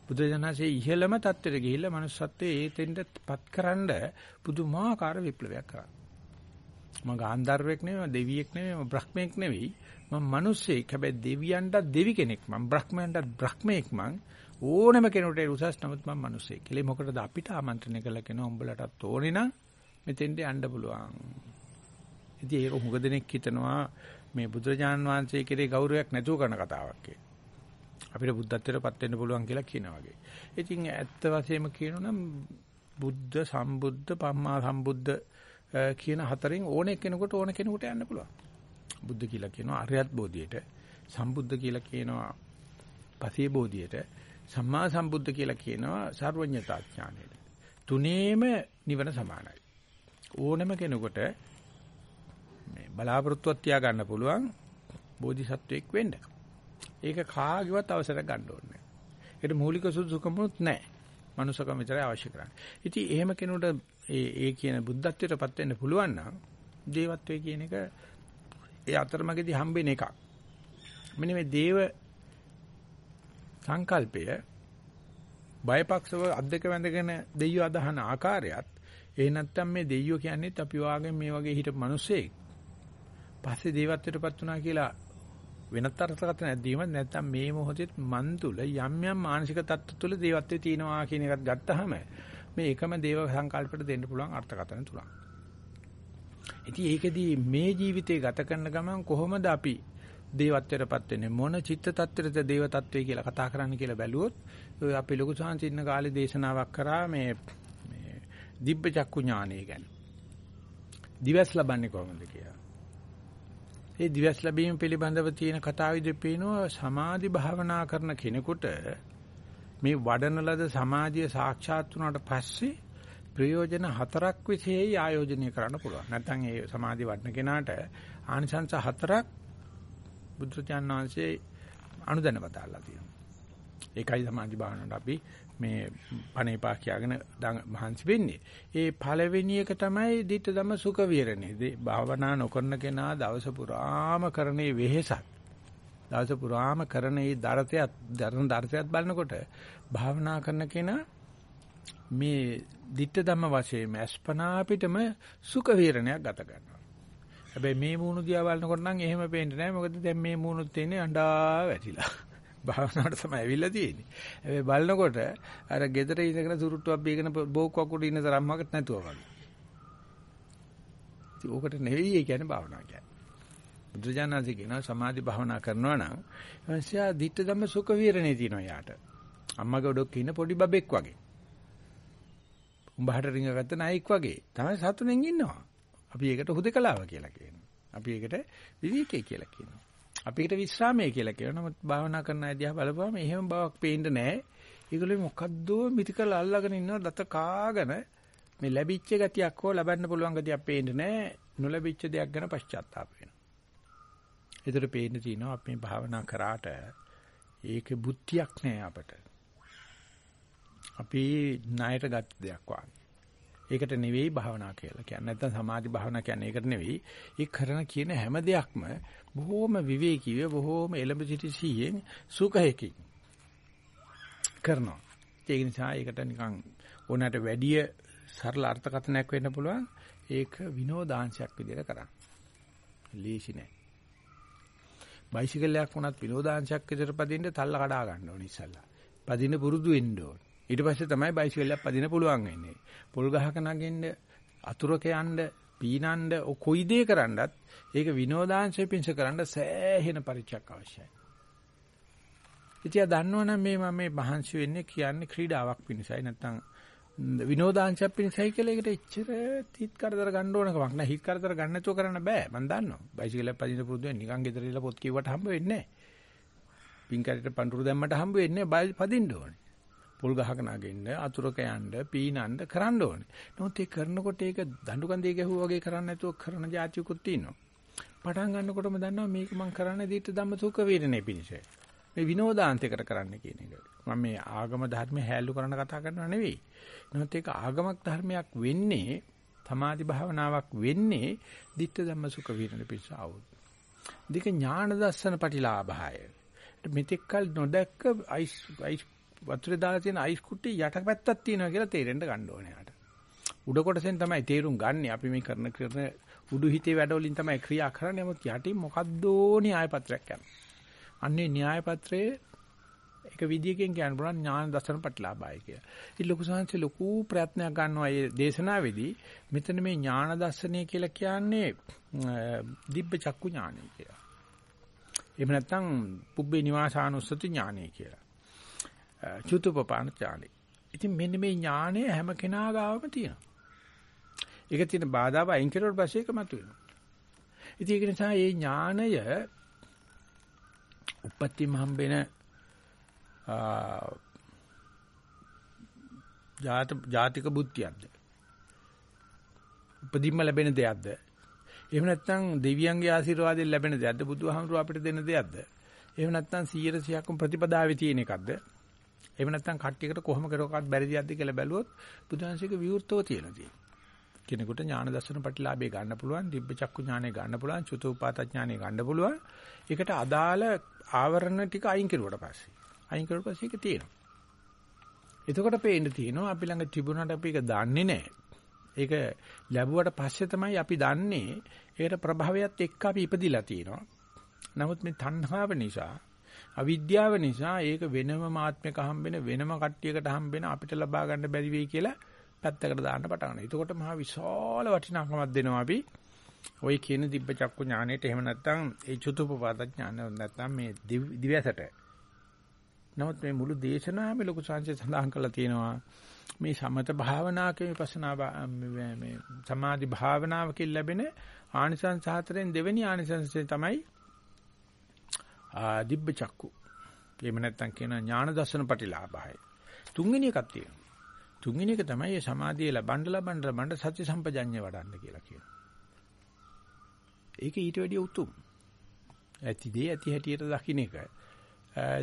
බුදුජානනාසේ ඉහළම தත්වෙට ගිහිල්ලා manussත්වයේ ඒතෙන්ටපත් කරන්න පුදුමාකාර විප්ලවයක් කරා. මම ගාන්ධර්වෙක් නෙවෙයි දෙවියෙක් නෙවෙයි මම බ්‍රහ්මෙක් නෙවෙයි මම මිනිස්සෙක්. හැබැයි දෙවියන්ට දෙවි කෙනෙක් මම බ්‍රහ්මයන්ට බ්‍රහ්මෙක් මං. ඕනම කෙනෙකුට උසස් නමුත් මම මිනිස්සෙක්. කියලා මොකටද අපිට ආමන්ත්‍රණය කළා කෙනා උඹලටත් ඕනේ නම් මෙතෙන්ට යන්න පුළුවන්. ඉතින් ඒක හුඟ දෙනෙක් හිතනවා මේ බුදුරජාන් වහන්සේ කෙරේ ගෞරවයක් නැතුව කරන කතාවක් කියලා. අපිට බුද්ධත්වයටපත් වෙන්න පුළුවන් කියලා කියනවා වගේ. ඉතින් ඇත්ත වශයෙන්ම කියනොනම් බුද්ධ සම්බුද්ධ පම්මා සම්බුද්ධ කියන හතරෙන් ඕන කෙනෙකුට ඕන කෙනෙකුට යන්න පුළුවන්. බුද්ධ කියලා කියනවා අරියත් බෝධියට, සම්බුද්ධ කියලා කියනවා පසේ බෝධියට, සම්මා සම්බුද්ධ කියලා කියනවා සර්වඥතා ඥානයට. තුනේම නිවන සමානයි. ඕනම කෙනෙකුට මේ බලාපොරොත්තුවක් තියාගන්න පුළුවන් බෝධිසත්වයෙක් වෙන්න. ඒක කාගේවත් අවසරයක් ගන්න ඕනේ නැහැ. ඒකට මූලික සුදුසුකමුත් නැහැ. මනුස්සකම විතරයි අවශ්‍ය කරන්නේ. ඉතින් එහෙම කෙනෙකුට ඒ ඒ කියන බුද්ධත්වයටපත් වෙන්න පුළුවන් නම් දේවත්වයේ කියන එක ඒ අතරමැදි හම්බෙන එකක්. මෙන්න මේ දේව සංකල්පය බයපක්ෂව අද්දක වැඳගෙන දෙයියෝ අදහන ආකාරයත් ඒ නැත්තම් මේ දෙයියෝ කියන්නේත් අපි වාගේ මේ වගේ හිටපු මිනිස්සෙක් පස්සේ දේවත්වයටපත් වුණා කියලා වෙනත් අර්ථකථන නැද්දීම නැත්නම් මේ මොහොතේ මන් තුල යම් යම් මානසික තත්ත්ව තුල දේවත්වයේ තියෙනවා කියන එකත් ගත්තාම මේ එකම දේව සංකල්පයට දෙන්න පුළුවන් අර්ථකථන තුනක්. ඉතින් ඒකෙදී මේ ජීවිතේ ගත කරන ගමන් කොහොමද අපි දේවත්වයටපත් වෙන්නේ මොන චිත්ත tattරද දේව tattwe කියලා කතා කරන්න කියලා බැලුවොත් ඔය අපි ලොකු සාංචින්න කාලේ දේශනාවක් කරා මේ මේ දිබ්බ චක්කු ඥානය ගැන. දිවස් ලබන්නේ කොහොමද කියලා. ඒ දිවස් ලැබීම පිළිබඳව තියෙන කතාවෙදි පේනවා සමාධි භාවනා කරන කෙනෙකුට මේ වඩන ලද සමාධිය සාක්ෂාත් වුණාට පස්සේ ප්‍රයෝජන හතරක් විශේෂයි ආයෝජනය කරන්න පුළුවන්. නැත්නම් ඒ සමාධි වඩන කෙනාට ආනිසංස හතරක් බුදුචාන් වහන්සේ අනුදැන බතාලා තියෙනවා. ඒකයි සමාධි භාවනාවට අපි මේ පණේපා කියගෙන මහන්සි වෙන්නේ. ඒ පළවෙනි එක තමයි ditta dhamma sukha විහරණේ. භාවනා නොකරන කෙනා දවස පුරාම කරන්නේ වෙහෙසක්. දවස පුරාම කරන මේ දරතයත් දරන දරතයත් බලනකොට භාවනා කරන කෙනා මේ ditta dhamma වශයෙන් අස්පනා පිටම සුඛ විහරණයක් ගත කරනවා. හැබැයි මේ මූණු දිහා බලනකොට නම් එහෙම පේන්නේ නැහැ. මොකද දැන් මේ මූණුත් තියෙන්නේ අඬා වැටිලා. භාවනාවට තමයි ඇවිල්ලා තියෙන්නේ. හැබැයි බලනකොට අර ගෙදර ඉඳගෙන සුරුට්ටුවක් බීගෙන බෝක්කක් උඩ ඉන්න තරම්මකට නැතුව වගේ. ඉතින් ඕකට නෙවෙයි ඒ කියන්නේ භාවනාව කියන්නේ. බුදුජානනාදී කියනවා සමාධි භාවනා කරනවා නම් එයා ධිට්ඨ ධම්ම සුඛ විහරණේ තියෙනවා යාට. අම්මගේ ඔඩොක්ක ඉන්න පොඩි බබෙක් වගේ. උඹහට රිංගගත්ත නායික් වගේ. තමයි සතුටෙන් ඉන්නවා. අපි ඒකට හුදකලාව කියලා කියනවා. අපි ඒකට විවේකී කියලා කියනවා. අපිට විශ්‍රාමයේ කියලා කියනවා. නමුත් භාවනා කරන අය දිහා බලපුවම එහෙම බවක් පේන්නේ නැහැ. ඒගොල්ලෝ මොකද්ද මිතිකල අල්ලගෙන ඉන්නවා දත කාගෙන මේ ලැබිච්ච ගතියක් හෝ ලබන්න පුළුවන් ගතියක් පේන්නේ නැහැ. නොලැබිච්ච දෙයක් ගැන පශ්චාත්තාප වෙනවා. ඒතර පේන්න තියෙනවා අපි භාවනා කරාට ඒකේ බුද්ධියක් නැහැ අපට. අපි ණයට ගත් දෙයක් වගේ. ඒකට නෙවෙයි භාවනා කියලා කියන්නේ. නැත්නම් සමාධි භාවනා කියන්නේ ඒකට නෙවෙයි. ඒ කරන කියන හැම දෙයක්ම බොහොම විවේකීව බොහොම එළඹ සිටි සීයෙන් සුඛයකින් කරනවා. ඒක නිසා ඒකට නිකන් ඕනෑමට වැඩිය සරල අර්ථකථනයක් වෙන්න පුළුවන්. ඒක විනෝදාංශයක් විදිහට කරන්න. ලීසි නෑ. බයිසිකලයක් වුණත් විනෝදාංශයක් විදිහට පදින්න තල්ල කඩා ගන්න ඕනේ ඉස්සල්ලා. පදින්න පුරුදු වෙන්න ඕනේ. ඊට පස්සේ තමයි බයිසිකලයක් පදින්න පුළුවන් වෙන්නේ. පොල් ගහක නගින්න, අතුරක යන්න, පීනන්න කොයි දේ කරන්නත් ඒක විනෝදාංශය පිංස කරන්න සෑහෙන පරිචයක් අවශ්‍යයි. ඉතියා දන්නවනම් මේ මම මේ මහන්සි වෙන්නේ කියන්නේ ක්‍රීඩාවක් පිණිසයි නැත්නම් විනෝදාංශයක් පිණිසයි කියලා ඒකට එච්චර හිත කරදර ගන්න ඕන කමක් නැහැ. හිත කරදර ගන්න නැතුව කරන්න බෑ. මම දන්නවා. බයිසිකලයක් පදින්න පුරුදු වෙන්න නිකන් ගෙදර ඉල පොත් කියවට හම්බ වෙන්නේ නැහැ. පින්කරට පඳුරු දැම්මට හම්බ වෙන්නේ පදින්න ඕනේ. පොල් ගහක නගින්න, අතුරක යන්න, පීනන්න කරන්න ඕනේ. නමුත් ඒ කරනකොට ඒක දඬු කන්දේ ගැහුවා වගේ කරන්න නැතුව කරන જાතියකුත් තියෙනවා. පටන් ගන්නකොටම දන්නවා මේක මම කරන්නේ දීර්ඝ ධම්ම සුඛ වේදනේ පිණිසයි. මේ විනෝදාන්තයකට කරන්න කියන එක. මම මේ ආගම ධර්ම හැලු කරන කතා කරනවා නෙවෙයි. නමුත් ඒක ආගමක් ධර්මයක් වෙන්නේ සමාධි භාවනාවක් වෙන්නේ ditta ධම්ම සුඛ විරණ පිසාවුත්. දෙක ඥාන දර්ශන ප්‍රතිලාභය. මෙතෙක් කල නොදැක්ක අයිස් අයිස් වතුරේ දාලා තියෙන අයිස් කුට්ටි යටපැත්තක් තියෙනවා කියලා තේරෙන්න ගන්න ඕනේ යාට. උඩ කොටසෙන් තමයි තේරුම් ගන්න. අපි මේ කරන කරන උඩු හිතේ වැඩවලින් තමයි ක්‍රියා කරන්නේ. නමුත් යටින් මොකද්දෝ න්‍යාය පත්‍රයක් යනවා. අන්නේ න්‍යාය පත්‍රයේ එක විදියකින් කියන්න පුළුවන් ඥාන දර්ශන ප්‍රතිලාභය කියලා. ඉතින් ලොකු සංහසේ ලොකු ප්‍රයත්නයක් ගන්නවා මේ දේශනාවේදී මෙතන මේ ඥාන දර්ශනය කියලා කියන්නේ දිබ්බ චක්කු ඥානය කියලා. එහෙම නැත්නම් පුබ්බේ නිවාසානුස්සති ඥානය කියලා. චුතුපපාණ ඥානය. ඉතින් මෙන්න මේ ඥානය හැම කෙනා ගාවම තියෙනවා. ඒක තියෙන බාධාව අයින් කරුවට පස්සේ ඒක මතුවෙනවා. ඉතින් ඒක නිසා මේ ඥානය උපත්තිම හම්බෙන ජාත ජාතික බුද්ධියක්ද උපදීම ලැබෙන දෙයක්ද එහෙම නැත්නම් දෙවියන්ගේ ආශිර්වාදයෙන් ලැබෙන දෙයක්ද බුදුහාමුදුරුව අපිට දෙන දෙයක්ද එහෙම නැත්නම් 100%ක්ම ප්‍රතිපදාවේ තියෙන එකක්ද එහෙම නැත්නම් කට්ටියකට කොහොම කරවකත් බැරි දෙයක්ද කියලා බැලුවොත් බුදුහන්සේක විවෘතව තියෙනවා තියෙන්නේ කෙනෙකුට ඥාන දර්ශන ප්‍රතිලාභය ගන්න පුළුවන්, දිබ්බ චක්කු ඥානය ගන්න පුළුවන්, චුතෝපාත ඥානය ගන්න පුළුවන්. ඒකට අදාළ ආවරණ ටික අයින් කරුවට පස්සේ. අයින් කරුවට පස්සේ ඒක තියෙනවා. එතකොට පේන්න තියෙනවා අපි ළඟ තිබුණාට අපි ඒක දන්නේ නැහැ. ඒක ලැබුවට පස්සේ තමයි අපි දන්නේ ඒකට ප්‍රභාවයත් එක්ක අපි ඉපදිලා තියෙනවා. නමුත් මේ තණ්හාව නිසා අවිද්‍යාව නිසා ඒක වෙනම මාත්මයක හම්බෙන වෙනම කට්ටියකට හම්බෙන අපිට ලබා ගන්න බැරි වෙයි කියලා පැත්තකට දාන්න පටන් ගන්නවා. එතකොට මහා විශාල වටිනාකමක් දෙනවා අපි. ওই කියන දිබ්බ චක්කු ඥානෙට එහෙම නැත්නම් ඒ චතුප්පවාද ඥාන නැත්නම් මේ දිව්‍යසට. නමුත් මේ මුළු දේශනාවම ලොකු සංසය සඳහන් කරලා තියෙනවා. මේ සමත භාවනාවක විපස්සනා මේ සමාධි භාවනාවකින් ලැබෙන ආනිසංස හතරෙන් දෙවෙනි ආනිසංසය තමයි දිබ්බ චක්කු. එහෙම නැත්නම් කියන ඥාන දර්ශන ප්‍රතිලාභය. තුන්වෙනි එකක් තියෙනවා. තුන්වෙනි එක තමයි මේ සමාධිය ලබන්න ලබන්න ලබන්න සත්‍ය සම්පජඤ්ඤය වඩන්න කියලා කියනවා. ඒක ඊට වැඩිය උතුම්. ඇති දේ ඇති හැටියට දකින්න එක.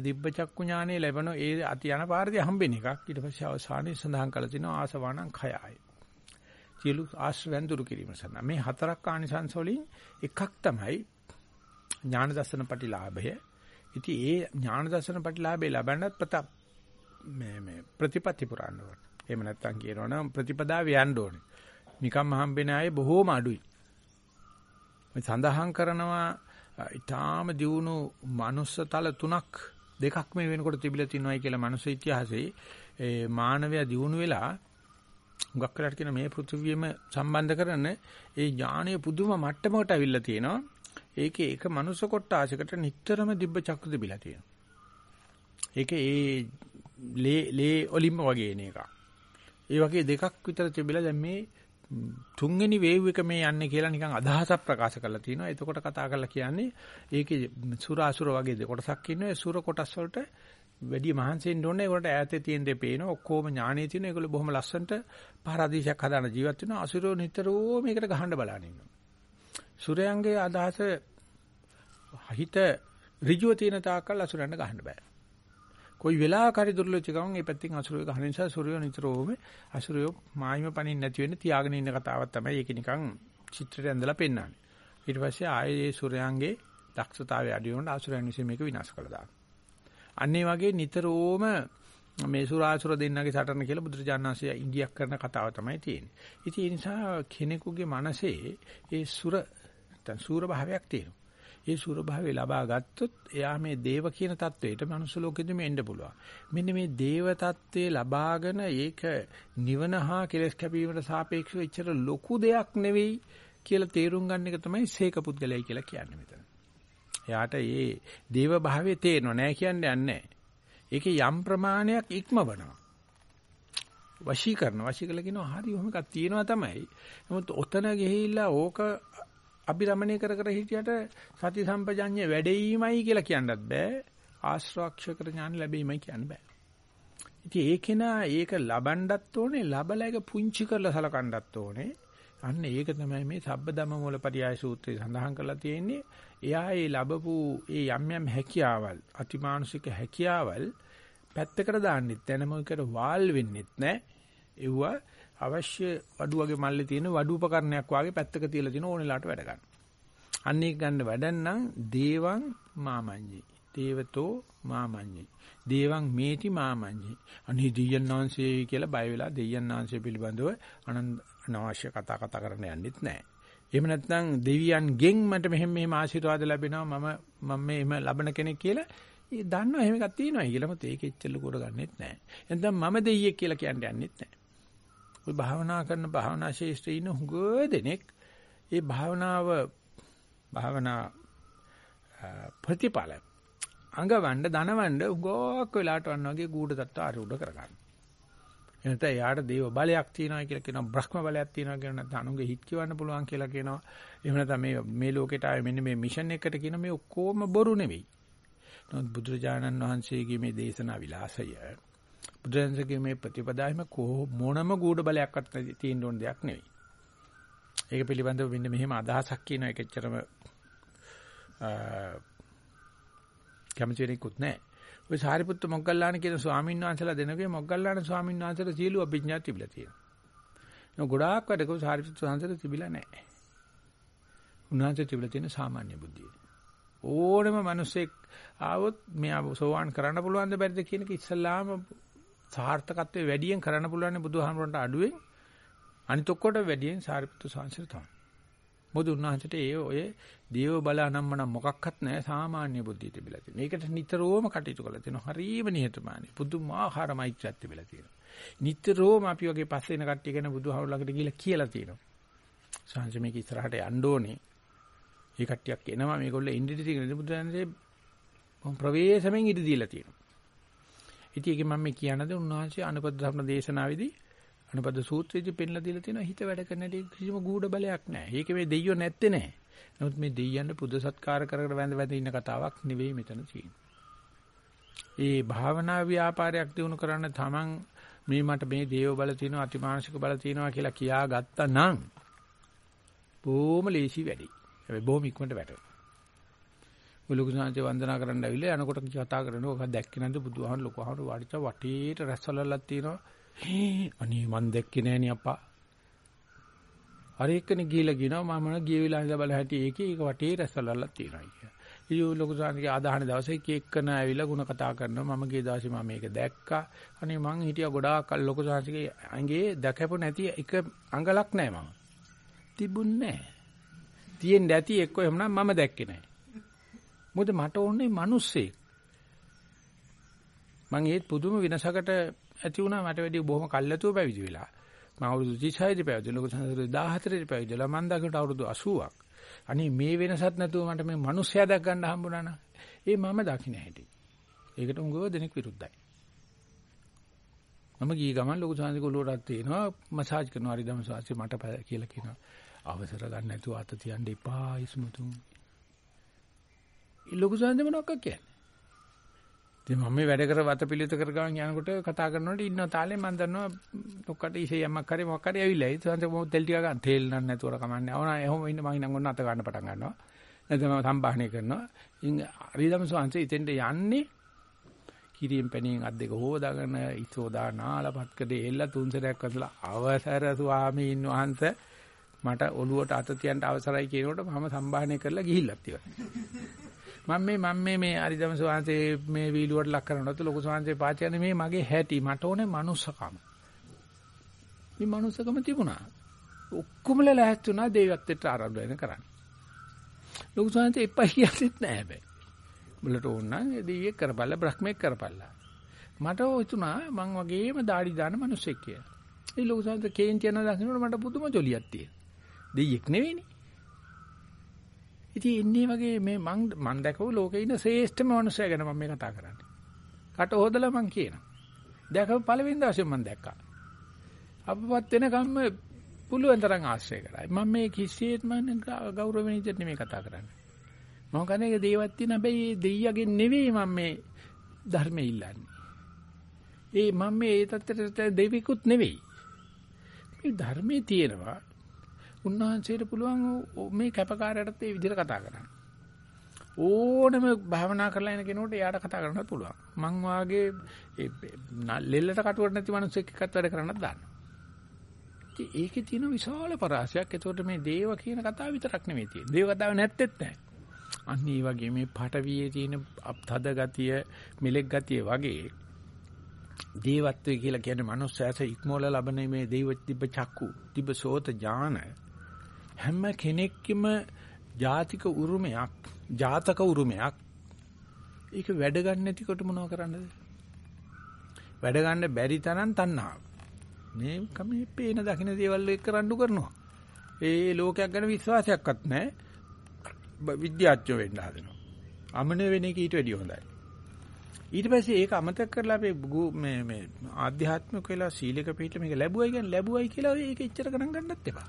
දිබ්බ චක්කු ඥානෙ ලැබෙන ඒ අති යන පාරදී හම්බෙන එකක්. ඊට පස්සේ අවසානයේ සඳහන් කරලා තිනවා ආසවාණං khයයි. සියලු ආශ්‍රයන් දුරු කිරීම සඳහා මේ හතරක් ආනිසංස වලින් එකක් තමයි ඥාන දර්ශන ප්‍රතිලාභය. ඉතින් ඒ ඥාන දර්ශන ප්‍රතිලාභය ලබන්නත් ප්‍රත මේ මේ ප්‍රතිපatti පුරන්න ඕනේ. එහෙම නැත්තම් කියනවනම් ප්‍රතිපදාව යන්න ඕනේ. නිකම්ම හම්බෙන අය බොහෝම අඩුයි. මේ සඳහන් කරනවා ඊටාම දියුණු මනුස්ස තල තුනක් දෙකක් මේ වෙනකොට තිබිලා තියෙනවායි කියලා මනුස්ස ඉතිහාසයේ ඒ මානවයා දියුණු වෙලා හුඟක් කරලා කියන මේ පෘථිවියම සම්බන්ධ කරන ඒ ඥානීය පුදුම මට්ටමකට අවිල්ලා තියෙනවා. ඒකේ එක මනුස්ස කොටාසයකට නිටතරම දිබ්බ චක්‍ර තිබිලා තියෙනවා. ඒකේ ඒ ලේ ලේ ඔලිම්ම වගේ එන එකක්. ඒ වගේ දෙකක් විතර තිබිලා දැන් මේ තුන්වෙනි වේව් එක මේ යන්නේ කියලා නිකන් අදහසක් ප්‍රකාශ කරලා තිනවා. එතකොට කතා කරලා කියන්නේ ඒකේ සුරාසුර වගේ දෙකොටසක් ඉන්නවා. ඒ සුර කොටස් වලට වැඩි මහන්සියෙන් ඕනේ. ඒකට ඈතේ තියෙන දේ පේනවා. ඔක්කොම ඥානෙ තියෙන. ඒගොල්ලෝ බොහොම ලස්සනට පාරාදීසයක් හදාන ජීවත් වෙනවා. අසුරෝ නිතරම මේකට ගහන්න බලන ඉන්නවා. සුරයන්ගේ අදහස හිත ඍජුව තියෙන තාක්කල් අසුරයන්ට ගහන්න බෑ. කොයි වෙලාවක හරි දුර්ලභ ගමන් මේ පැත්තෙන් අසුරය ගහන නිසා සූර්යය නිතරම අසුරය මායිම පණින්න නැති වෙන්න තියාගෙන ඉන්න කතාවක් තමයි ඒක නිකන් චිත්‍රයට ඇඳලා පෙන්නන්නේ. ඊට පස්සේ ආයේ සූර්යයන්ගේ දක්ෂතාවය අඩු වෙනකොට අසුරයන් විසින් මේක විනාශ කළා දානවා. අන්න ඒ වගේ නිතරම මේ සුරාසුර දෙන්නගේ සටන කියලා බුදුරජාණන්සේ ඉංගියක් කරන කතාව තමයි තියෙන්නේ. ඉතින් ඒ නිසා කෙනෙකුගේ මනසේ ඒ සුර නැත්නම් සූර භාවයක් තියෙනවා. ඒ සූරභාවය ලබා ගත්තොත් එයා මේ දේව කියන தത്വයට මනුස්ස ලෝකෙදිම එන්න පුළුවන්. මෙන්න මේ දේව தത്വේ ලබාගෙන ඒක නිවන හා කෙලස් කැපීමට සාපේක්ෂව ඉච්චර ලොකු දෙයක් නෙවෙයි කියලා තේරුම් ගන්න එක තමයි සීක පුද්ගලයි කියලා කියන්නේ මෙතන. එයාට ඒ දේව භාවයේ තේරෙන්නේ නැහැ කියන්නේ නැහැ. ඒකේ යම් ප්‍රමාණයක් ඉක්මවනවා. වශී කරන වශී කළ කියනවා හරි ඔහොම එකක් තියෙනවා තමයි. නමුත් ඔතන ගිහිල්ලා ඕක අභිරමණය කර කර හිටියට සති සම්පජඤ්ඤය වැඩෙීමයි කියලා කියන්නත් බෑ. ආශ්‍රාක්ෂකර ඥාන ලැබීමයි කියන්න බෑ. ඉතින් ඒකේන ඒක ලබන්නත් ඕනේ, ලබලා ඒක පුංචි කරලා සලකන්නත් ඕනේ. අන්න ඒක තමයි මේ සබ්බදම මූලපරියාය සූත්‍රයේ සඳහන් කරලා තියෙන්නේ. එයා ඒ ලැබපු ඒ යම් යම් හැකියාවල්, අතිමානුෂික හැකියාවල් පැත්තකට දාන්නෙත් නැහැ. මොකද වාල් වෙන්නෙත් නැහැ. ඒවා අවශ්‍ය වඩුවගේ මල්ලේ තියෙන වඩු උපකරණයක් වාගේ පැත්තක තියලා තියෙන ඕනෙලාට වැඩ ගන්න. අන්න ඒක ගන්න වැඩන්නම් දේවං මාමඤ්ඤි. දේවතෝ මාමඤ්ඤි. දේවං මේටි මාමඤ්ඤි. අනේ දෙයයන්ාංශය කියලා බය වෙලා දෙයයන්ාංශය පිළිබඳව අනවශ්‍ය කතා කතා කරන්න යන්නෙත් නැහැ. එහෙම නැත්නම් දෙවියන්ගෙන් මට මෙහෙම මෙහෙම ආශිර්වාද ලැබෙනවා මම මම මෙහෙම ලබන කෙනෙක් කියලා ඒ දන්නවා එහෙම එකක් තියෙනවා කියලා මත ඒක එච්චර ලකුර ගන්නෙත් නැහැ. එතන මම දෙයියෙක් කියලා කියන්න යන්නෙත් නැහැ. ඔය භාවනා කරන භාවනා ශේෂ්ත්‍රී ඉන්න හුඟ දෙනෙක් ඒ භාවනාව භාවනා ප්‍රතිපල අංගවණ්ඩ ධනවණ්ඩ හුඟක් වෙලාට වන්න වගේ ගුඩ තත්ත්ව ආරූඪ කරගන්න. එනත එයාට දේව බලයක් තියෙනවා කියලා කියනවා බ්‍රහ්ම බලයක් තියෙනවා කියනවා නැත්නම් අනුගේ හිත් කියවන්න පුළුවන් කියලා කියනවා. එහෙම නැත්නම් මේ මේ ලෝකෙට ආවේ මෙන්න මේ මිෂන් එකට කියන මේ ඔක්කොම බොරු නෙවෙයි. නමුත් බුදුරජාණන් වහන්සේගේ මේ දේශනා විලාසය බුදුරජාණන්ගේ මේ ප්‍රතිපදාවෙම මොනම ගුඩ බලයක්වත් තියෙන්න ඕන දෙයක් නෙවෙයි. ඒක පිළිබඳව මෙන්න මෙහෙම අදහසක් කියන එක එච්චරම කැමති වෙනෙකුත් නැහැ. ඔය සාරිපුත්ත මොග්ගල්ලාන කියන ස්වාමීන් වහන්සේලා දෙනගේ මොග්ගල්ලාන ස්වාමීන් වහන්සේලා සියලු අභිඥා තිබිලා තියෙනවා. ගොඩාක් වැඩක සාරිපුත්ත වහන්සේලා තිබිලා නැහැ. උන්වහන්සේ තිබිලා තියෙන සාමාන්‍ය බුද්ධිය. ඕනම මිනිසෙක් ආවොත් මෙයා සෝවාන් කරන්න පුළුවන් ද බැරිද කියන එක ඉස්සල්ලාම සාර්ථකත්වයේ වැඩියෙන් කරන්න පුළුවන් බුදුහාමරන්ට අඩුවෙන් අනිත් ඔක්කොට වැඩියෙන් සාරිපුත්තු සාංශය තමයි. මොකද උන්වහන්සේට ඒ ඔය දේව බල අනම්මන මොකක්වත් නැහැ සාමාන්‍ය බුද්ධිය තිබිලා තියෙනවා. ඒකට නිතරම කටයුතු කරලා තියෙනවා. හරීම නිහතමානී. පුදුමාකාර මෛත්‍රියක් තිබිලා තියෙනවා. නිතරම අපි වගේ පස්සේ එන කට්ටිය ගැන බුදුහාමුදුර ළඟට ගිහිල්ලා කියලා තියෙනවා. සංජ මේක ඉස්සරහට යන්න ඕනේ. මේ කට්ටියක් එනවා මේගොල්ලෝ ඉන්දිටි තියෙන බුදුරජාණන්සේ ප්‍රවේශමෙන් ඉදි දීලා තියෙනවා. ඉතින් ඒක මම කියනද උන්වහන්සේ අනුපද ධර්ම දේශනාවේදී අනුපද සූත්‍රයේදී පෙන්ලා දීලා තියෙනවා හිත වැඩ කරන හැටි කිසිම ගුඩ බලයක් නැහැ. ඒක මේ දෙයියෝ නැත්තේ නැහැ. නමුත් මේ දෙයියන්ට පුද සත්කාර කරකට වැඳ වැඳ ඉන්න කතාවක් නෙවෙයි මෙතන තියෙන්නේ. ඒ භාවනා ව්‍යාපාරයක් දිනු කරන්න තමන් මේ මට මේ දේව බල තියෙනවා අතිමානසික බල තියෙනවා කියලා කියා ගත්තා නම් බොහොම ලේසි වැඩි. හැබැයි බොහොම ඉක්මනට වැටෙනවා. ලොකු සංහසේ වන්දනා කරන්න ඇවිල්ලා යනකොට කතා කරනවා ඔක දැක්කේ නැද්ද බුදුහාම ලොකුහාම වාඩිච වටේට රැස්වලල්ලක් තියෙනවා අනේ මන් දැක්කේ නෑනේ අප්පා. අර එක්කනේ ගිහලා කියනවා මම මොන ගිය වෙලාව ඉඳලා බල හැටි ඒකේ ඒක වටේ රැස්වලල්ලක් තියෙනවා කියලා. ඉතින් ලොකු සංහසේ ආදාහන දවසේ කේක්කන ඇවිල්ලා ಗುಣ කතා කරනවා මම ගිය දවසේ මම මේක දැක්කා. අනේ මං හිටියා ගොඩාක් කල් ලොකු සංහසේගේ ඇඟේ දැකපු නැති එක අඟලක් නෑ මම. තිබුන්නේ නෑ. තියෙන්න ඇති එක්ක එහෙමනම් මම දැක්කේ නෑ. මොකද මට ඕනේ මිනිස්සෙක්. මං ඒත් පුදුම විනාශකට ඇති වුණා මට වැඩි බොහොම කල්ැතුව පැවිදි වෙලා. මම අවුරුදු 36 දී පැවිදි ලොකු සංසාරේ 14 දී පැවිදිලා මං දකිට අවුරුදු 80ක්. අනේ මේ වෙනසත් නැතුව මට මේ මිනිස්සයා දැක් ගන්න හම්බුණා නා. ඒ මම දකින්න හැටි. ඒකට උංගව දෙනෙක් විරුද්ධයි. මම ගිය ගමන් ලොකු සංසාරේ කොළුවටත් තියෙනවා මසාජ් කරනවා හරි දම සාසි මට කියලා කියනවා. අවසර ගන්න නැතුව අත තියන්න එපා ඉස්මතුන්. ලොකු සංසාරේ මොනවක් කියන්නේ? ඉතින් මම මේ වැඩ කර වත පිළිත කර ගමන් යනකොට කතා කරනකොට ඉන්න තාලේ මම දන්නවා ඔක්කට ඉසේ යමක් කරේ මොකක් කරේ ඇවිල්ලා ඒ සංසාරේ මොකද තෙල් ටික ගන්න තෙල් නන්න නැතුව කමන්නේ. ඕන එහෙම ඉන්න මම නම් ඔන්න අත ගන්න පටන් ගන්නවා. නැත්නම් මම සම්භාහණය කරනවා. ඉතින් හරිදම සංසාරේ ඉතින්ට යන්නේ කිරියෙන් පැණියෙන් අත් දෙක හොදාගෙන ඉතෝදා නාලපත්කඩේ එල්ල තුන්සරයක් අසලා අවසර ස්වාමීන් වහන්සේ මට ඔළුවට අත තියන්න අවසරයි කියනකොට මම සම්භාහනය කරලා ගිහිල්ලත් ඉවරයි. මම මේ මම මේ මේ අරිදම ස්වාමීන් මේ වීලුවට ලක් කරනකොට ලොකු ස්වාමීන් පාචයන් මේ මගේ හැටි මට ඕනේ මනුස්සකම. මේ මනුස්සකම තිබුණා. ඔක්කොමල ලැහැත්තුණා දේවත්වයට ආරම්භ කරන්න. ලොකු ස්වාමීන් එපා කියන්නේත් නෑ හැබැයි. උඹලට ඕන නම් දෙවියෙක් කරපල්ලා බ්‍රහ්මෙක් කරපල්ලා. මට හිතුණා මං වගේම দাঁඩි දාන මිනිස්සෙක් කියලා. ඒ ලොකු සංත කේන්ති යන දකින්නට මට පුදුම ජොලියක් තියෙනවා. දෙවියෙක් නෙවෙයිනේ. ඉතින් ඉන්නේ වගේ මේ මං මං දැකපු ලෝකේ ඉන්න ශ්‍රේෂ්ඨම මිනිස්සයා ගැන මම මේ කතා කරන්නේ. කට හොදලා මං කියනවා. දැකපු පළවෙනි දවසේ මං දැක්කා. අපපත් වෙනකම්ම පුළුවන් තරම් ආශ්‍රය කරා. මම මේ කිසියෙත් මම ගෞරවයෙන් ඉදිරියට නෙමෙයි කතා කරන්නේ. මම කන්නේ දේවත් තියෙන හැබැයි ඒ දෙයියගෙන් නෙවෙයි මම මේ ධර්මය ඉල්ලන්නේ. ඒ මම මේ ඒ තත්ත්වයට දෙවිකුත් නෙවෙයි. මේ ධර්මයේ තියෙනවා උන්වහන්සේට පුළුවන් මේ කැපකාරයටත් ඒ විදිහට කතා කරන්න. ඕනම භාවනා කරලා ඉන කෙනෙකුට එයාට කතා කරන්නත් පුළුවන්. මං වාගේ ලෙල්ලට කටුවට නැති මිනිස්සෙක් එක්කත් වැඩ කරන්නත් දාන්නවා. ඒකේ තියෙන විශාල පරාසයක්. ඒතකොට මේ දේව කියන කතාව විතරක් නෙමෙයි තියෙන්නේ. දේව කතාව නැත්තේත් නැහැ. අන්න ඒ වගේ මේ පටවියේ තියෙන තද ගතිය, මෙලෙක් ගතිය වගේ දේවත්වය කියලා කියන්නේ මනුස්ස ඇස ඉක්මවල ලබන මේ දේව තිබ්බ චක්කු, තිබ්බ සෝත ඥාන හැම කෙනෙක්ගේම ජාතික උරුමයක්, ජාතක උරුමයක්. ඒක වැඩ ගන්න නැතිකොට මොනව කරන්නද? වැඩ ගන්න බැරි තරම් තණ්හාව. මේ කමේ පේන දකින්න දේවල් එක්ක රණ්ඩු කරනවා. ඒ ලෝකයක් ගැන විශ්වාසයක්වත් නැහැ. විද්‍යාඥයෝ වෙන්න හදනවා. අමන වෙන එක ඊට වැඩිය හොඳයි. ඊට පස්සේ ඒක අමතක කරලා අපි මේ මේ ආධ්‍යාත්මික වෙලා සීලක පිළිපද මේක ලැබුවයි කියන්නේ ලැබුවයි කියලා ඒක එච්චර ගණන් ගන්නත් එපා.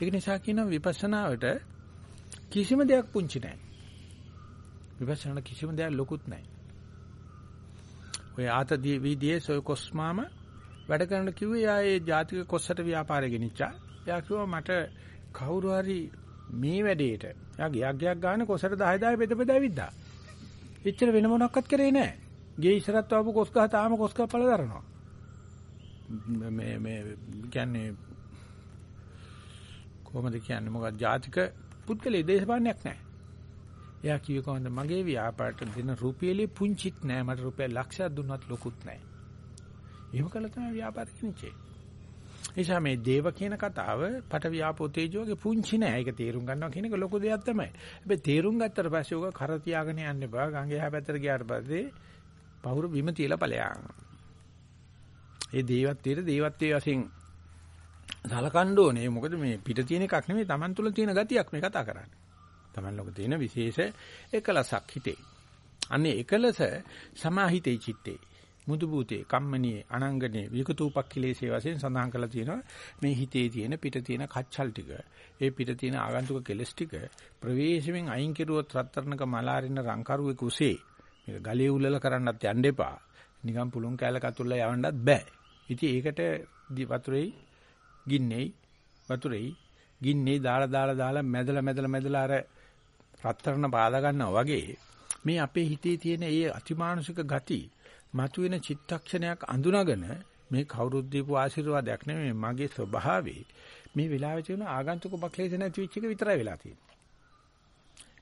ඒක නිසා කියනවා විපස්සනාවට කිසිම දෙයක් පුංචි නැහැ. විපස්සනාට කිසිම දෙයක් ලොකුත් නැහැ. ඔය ආතදී විදියේ සොය කොස්මාම වැඩ කරන්න කිව්වේ යා ඒ ජාතික කොස්සට ව්‍යාපාරය ගෙනිච්චා. එයා කිව්වා මට කවුරු හරි මේ වැඩේට එයා ගියක් ගියක් ගන්න කොසට 10 10 බෙද බෙද ඇවිද්දා. එච්චර වෙන මොනක්වත් කරේ නැහැ. ගේ ඉස්සරත් ආපු කොස් ගහ තාම කොස් ගහ පළ දරනවා. මේ මේ කියන්නේ කොහොමද කියන්නේ මොකක්ද ජාතික පුද්ගලයේ දේශපාලනයක් නැහැ. එයා කිව්වේ කොහොමද මගේ ව්‍යාපාරට දෙන රුපියලේ පුංචිත් නැහැ මට රුපියල් ලක්ෂයක් දුන්නත් ලොකුත් නැහැ. එහෙම කළා තමයි ව්‍යාපාර කෙනෙක්ේ. නිසා මේ දේව කියන කතාව පට ව්‍යාපෝ තේජෝගේ පුංචි නෑ. ඒක තේරුම් ගන්නවා කියන එක ලොකු දෙයක් තමයි. හැබැයි තේරුම් ගත්තට පස්සේ ඕක කර තියාගෙන යන්න එපා. ගංගේ එහා පැත්තට ගියාට පස්සේ පහුරු බිම තියලා ඵලයන්. ඒ දේවත්වයේ දේවත්වයේ වශයෙන් සලකන්න ඕනේ. මොකද මේ පිට තියෙන එකක් නෙමෙයි Taman තුල තියෙන ගතියක් මේ කතා කරන්නේ. Taman ලොක තියෙන විශේෂ එකලසක් හිතේ. අන්නේ එකලස සමාහිතේ චිත්තේ. මුදු භූතේ කම්මනියේ අනංගනේ විකතූපක්ඛිලේසේ වශයෙන් සඳහන් කරලා තියෙනවා මේ හිතේ තියෙන පිට තියෙන කච්චල් ටික ඒ පිට තියෙන ආගන්තුක කෙලස් ටික ප්‍රවේශයෙන් අයින් කෙරුවොත් රත්තරණක මලාරින රංකරුවේ කුසේ මේක ගලේ උලලා කරන්නත් යන්න එපා නිකන් පුළුන් කැල කතුල්ලා යවන්නත් බෑ ඉතින් ඒකට වතුරේ ගින්නේ වතුරේ ගින්නේ දාලා දාලා දාලා මැදලා මැදලා මැදලා අර රත්තරණ බාධා ගන්නවා වගේ මේ අපේ හිතේ තියෙන ඒ අතිමානුෂික ගති මතුවෙන චිත්තක්ෂණයක් අඳුනගෙන මේ කවුරුත් දීපු ආශිර්වාදයක් නෙමෙයි මගේ ස්වභාවේ මේ වෙලාවේ තියෙන ආගන්තුක පක්ෂේ නැති වෙච්ච එක විතරයි වෙලා තියෙන්නේ.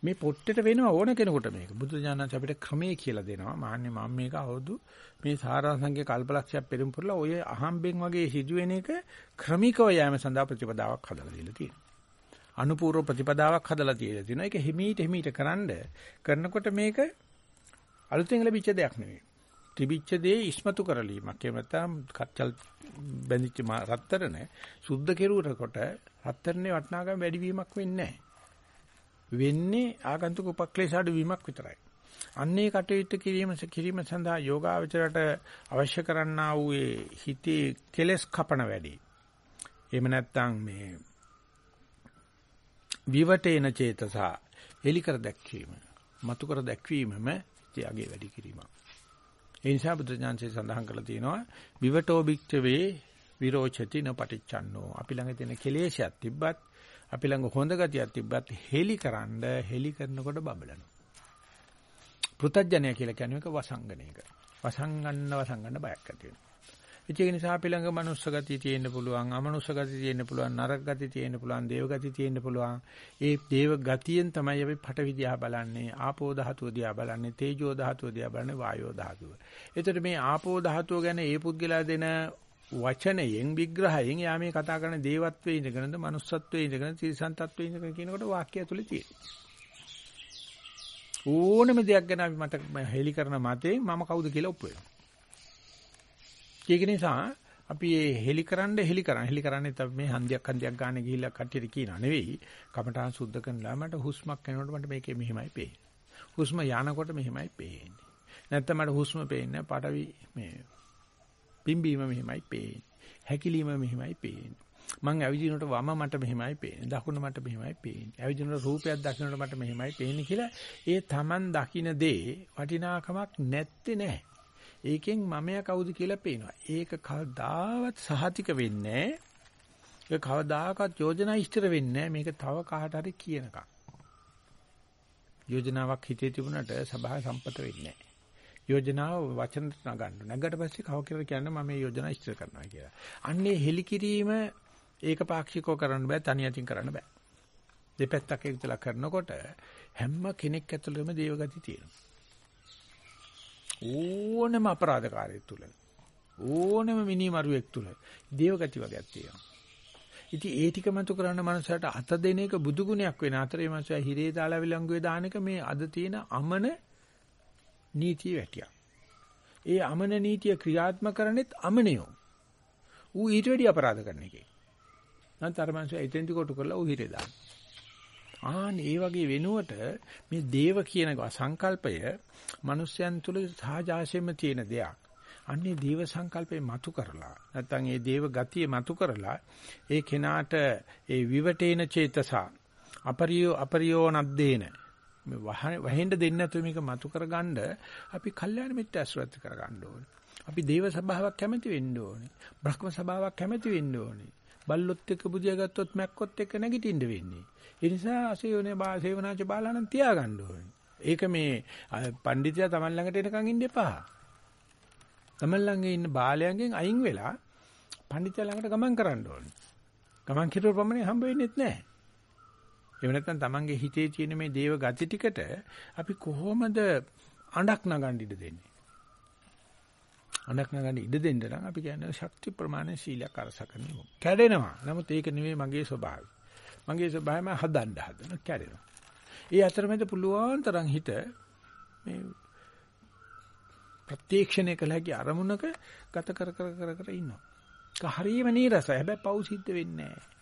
මේ පොට්ටෙට වෙනව ඕන කෙනෙකුට මේක. බුදු දානංශ අපිට ක්‍රමයේ කියලා දෙනවා. මාන්නේ මම මේක අවුරුදු මේ සාරාංශික කල්පලක්ෂයක් පෙරම්පුරලා ඔය අහම්බෙන් වගේ සිදුවෙන එක ක්‍රමිකව යෑම සඳහා ප්‍රතිපදාවක් හදලා දීලා තියෙනවා. අනුපූර්ව ප්‍රතිපදාවක් හදලා තියලා තියෙනවා. ඒක හිමීට හිමීට කරන්ඩ කරනකොට මේක අලුතෙන් ලැබිච්ච දෙයක් නෙවෙයි. තිබිච්ච දේ ඉස්මතු කරලීමක්. එහෙම නැත්නම් කච්චල් බැඳිච්ච රත්තරන සුද්ධ කෙරුවකට රත්තරනේ වටිනාකම වැඩි වීමක් වෙන්නේ වෙන්නේ ආගන්තුක උපක්ලේශ අඩු වීමක් විතරයි. අන්නේ කටයුතු කිරීම කිරීම සඳහා යෝගාවචරයට අවශ්‍ය කරන්නා වූ හිතේ කෙලස් කපන වැඩි. එහෙම නැත්නම් මේ විවටේන චේතසා එලි කර දැක්වීම, මතු කර දැක්වීමම ත්‍යාගයේ වැඩි කිරීමක්. ඒ නිසා බුදුඥාන්සේ සඳහන් කරලා තියෙනවා විවටෝ භික්ඛවේ විරෝචති නපටිච්චන්නෝ. අපි ළඟ තියෙන කෙලේශයක් තිබ්බත් අපි ළඟ හොඳ ගතියක් තිබ්බත් හෙලිකරනද හෙලි කරනකොට බබලනවා. පෘතජ්ජනය කියලා කියන්නේ එක වසංගනයක. වසංගන්න වසංගන්න බයක් ඇති වෙනවා. ඒක නිසා අපි ළඟ මනුස්ස ගතිය තියෙන්න පුළුවන්, අමනුස්ස ගතිය තියෙන්න පුළුවන්, නරක ගතිය තියෙන්න පුළුවන්, දේව ගතිය තියෙන්න පුළුවන්. ඒ දේව ගතියෙන් තමයි අපි පටවි දිහා බලන්නේ, ආපෝ ධාතුව දිහා බලන්නේ, තේජෝ ධාතුව දිහා බලන්නේ, වායෝ ධාතුව. එතකොට මේ ආපෝ ධාතුව ගැන ඒ පුද්ගලයා දෙන වචනයෙන් විග්‍රහයෙන් යා මේ කතා කරන දේවත්වයේ ඉඳගෙනද manussත්වයේ ඉඳගෙන තිරිසන් තත්වයේ ඉඳගෙන කියනකොට වාක්‍ය ඇතුලේ තියෙන. ඕනම දෙයක් ගැන අපි මට හෙලි කරන මතේ මම කවුද කියලා ඔප්පු වෙනවා. ඒක නිසා අපි මේ හෙලි කරන්න හෙලි කරන්න හෙලි කරන්නේ තමයි මේ හන්දියක් හන්දියක් ගන්න ගිහිල්ලා කට්ටියට කියනා නෙවෙයි. කමඨාන් සුද්ධ කරනලා මට හුස්මක් එනකොට මට මේකේ මෙහිමයි පේන්නේ. හුස්ම යනකොට මෙහිමයි පේන්නේ. නැත්නම් මට හුස්ම පේන්නේ පාඩවි මේ පිම්බීම මෙහෙමයි පේන්නේ. හැකිලිම මෙහෙමයි පේන්නේ. මං ඇවිදිනකොට වම මට මෙහෙමයි පේන්නේ. දකුණ මට මෙහෙමයි පේන්නේ. ඇවිදිනකොට රූපයක් දකින්නකොට මට මෙහෙමයි පේන්නේ කියලා ඒ Taman දකින්න දේ වටිනාකමක් නැත්තේ නෑ. ඒකෙන් මමයා කවුද කියලා පේනවා. ඒක කවදාවත් සහතික වෙන්නේ ඒක කවදාකවත් යෝජනා ඉස්තර වෙන්නේ මේක තව කාට හරි කියනකම්. යෝජනාවක් හිතේ තිබුණට සභා සම්පත වෙන්නේ නැහැ. යෝජනාව වචනට නගන්න. නැගකට පස්සේ කව කියලා කියන්නේ මම මේ යෝජනා ඉස්තර කරනවා කියලා. අන්නේ හෙලිකිරීම ඒක පාක්ෂිකව කරන්න බෑ තනියටින් කරන්න බෑ. දෙපැත්තක් එකතුලා කරනකොට හැම කෙනෙක් ඇතුළෙම දේවගති තියෙනවා. ඕනම අපරාධකාරයෙක් තුල ඕනම මිනිමරුවෙක් තුල දේවගති වගේක් තියෙනවා. ඉතින් ඒ ටික මතු කරන්න මනසට අත දෙන එක බුදු ගුණයක් වෙන අතරේ මනසයා හිරේ දාලා විලංගුවේ දාන එක මේ අද තියෙන අමන නීතිය වැටියක්. ඒ අමන නීතිය ක්‍රියාත්මක කරන්නේත් අමනියෝ. ඌ ඊට වැඩි අපරාධ කරන එකේ. නැත්නම් අර මනුස්සයා එතෙන්ටි කොටු කරලා ඌ හිරේ දාන. ආන් ඒ වගේ වෙනුවට මේ දේව කියන සංකල්පය මිනිස්යන් තුල සාජාශයෙන්ම තියෙන දෙයක්. අන්නේ දේව සංකල්පේ මතු කරලා නැත්නම් ඒ දේව ගතිය මතු කරලා ඒ කෙනාට ඒ විවටේන චේතසා අපරියෝ අපරියෝ නද්දේන මේ වහෙන්න දෙන්නේ නැතුව මේක මතු කරගන්න අපි කල්යාණ මිත්‍ය ඇස්වත් කරගන්න ඕනේ. අපි දේව සභාවක් කැමති වෙන්න ඕනේ. බ්‍රහ්ම සභාවක් කැමති වෙන්න ඕනේ. බල්ලොත් එක්ක බුදියා ගත්තොත් මැක්කොත් එක්ක නැගිටින්න වෙන්නේ. ඒ නිසා අසේවනේ බා සේවනාච බාලානම් තියාගන්න ඕනේ. ඒක මේ පඬිතියා Taman ළඟට එනකන් ඉන්න එපා. Taman ළඟ ඉන්න බාලයන්ගෙන් අයින් වෙලා පඬිතියා ළඟට ගමන් කරන්න ඕනේ. ගමන් කිරුව පමණින් හම්බ වෙන්නේ නැහැ. එහෙම නැත්නම් Tamange හිතේ තියෙන මේ දේව ගති ටිකට අපි කොහොමද අඬක් නගන්න ඉඩ දෙන්නේ? අඬක් නගන්න ඉඩ දෙන්න නම් අපි කියන්නේ ශක්ති ප්‍රමාණය සීලයක් අරසකන්නේ. කැඩෙනවා. නමුත් ඒක නෙමෙයි මගේ ස්වභාවය. මගේ ස්වභාවයම හදන්න හදන කැඩෙනවා. ඒ අතරමැද පුළුවන් තරම් හිත මේ ප්‍රත්‍යක්ෂණය කළ හැකි අරමුණක ගත කර කර කර කර ඉන්නවා. ඒක හරීම නීරසයි. හැබැයි පව් සිද්ධ වෙන්නේ නැහැ.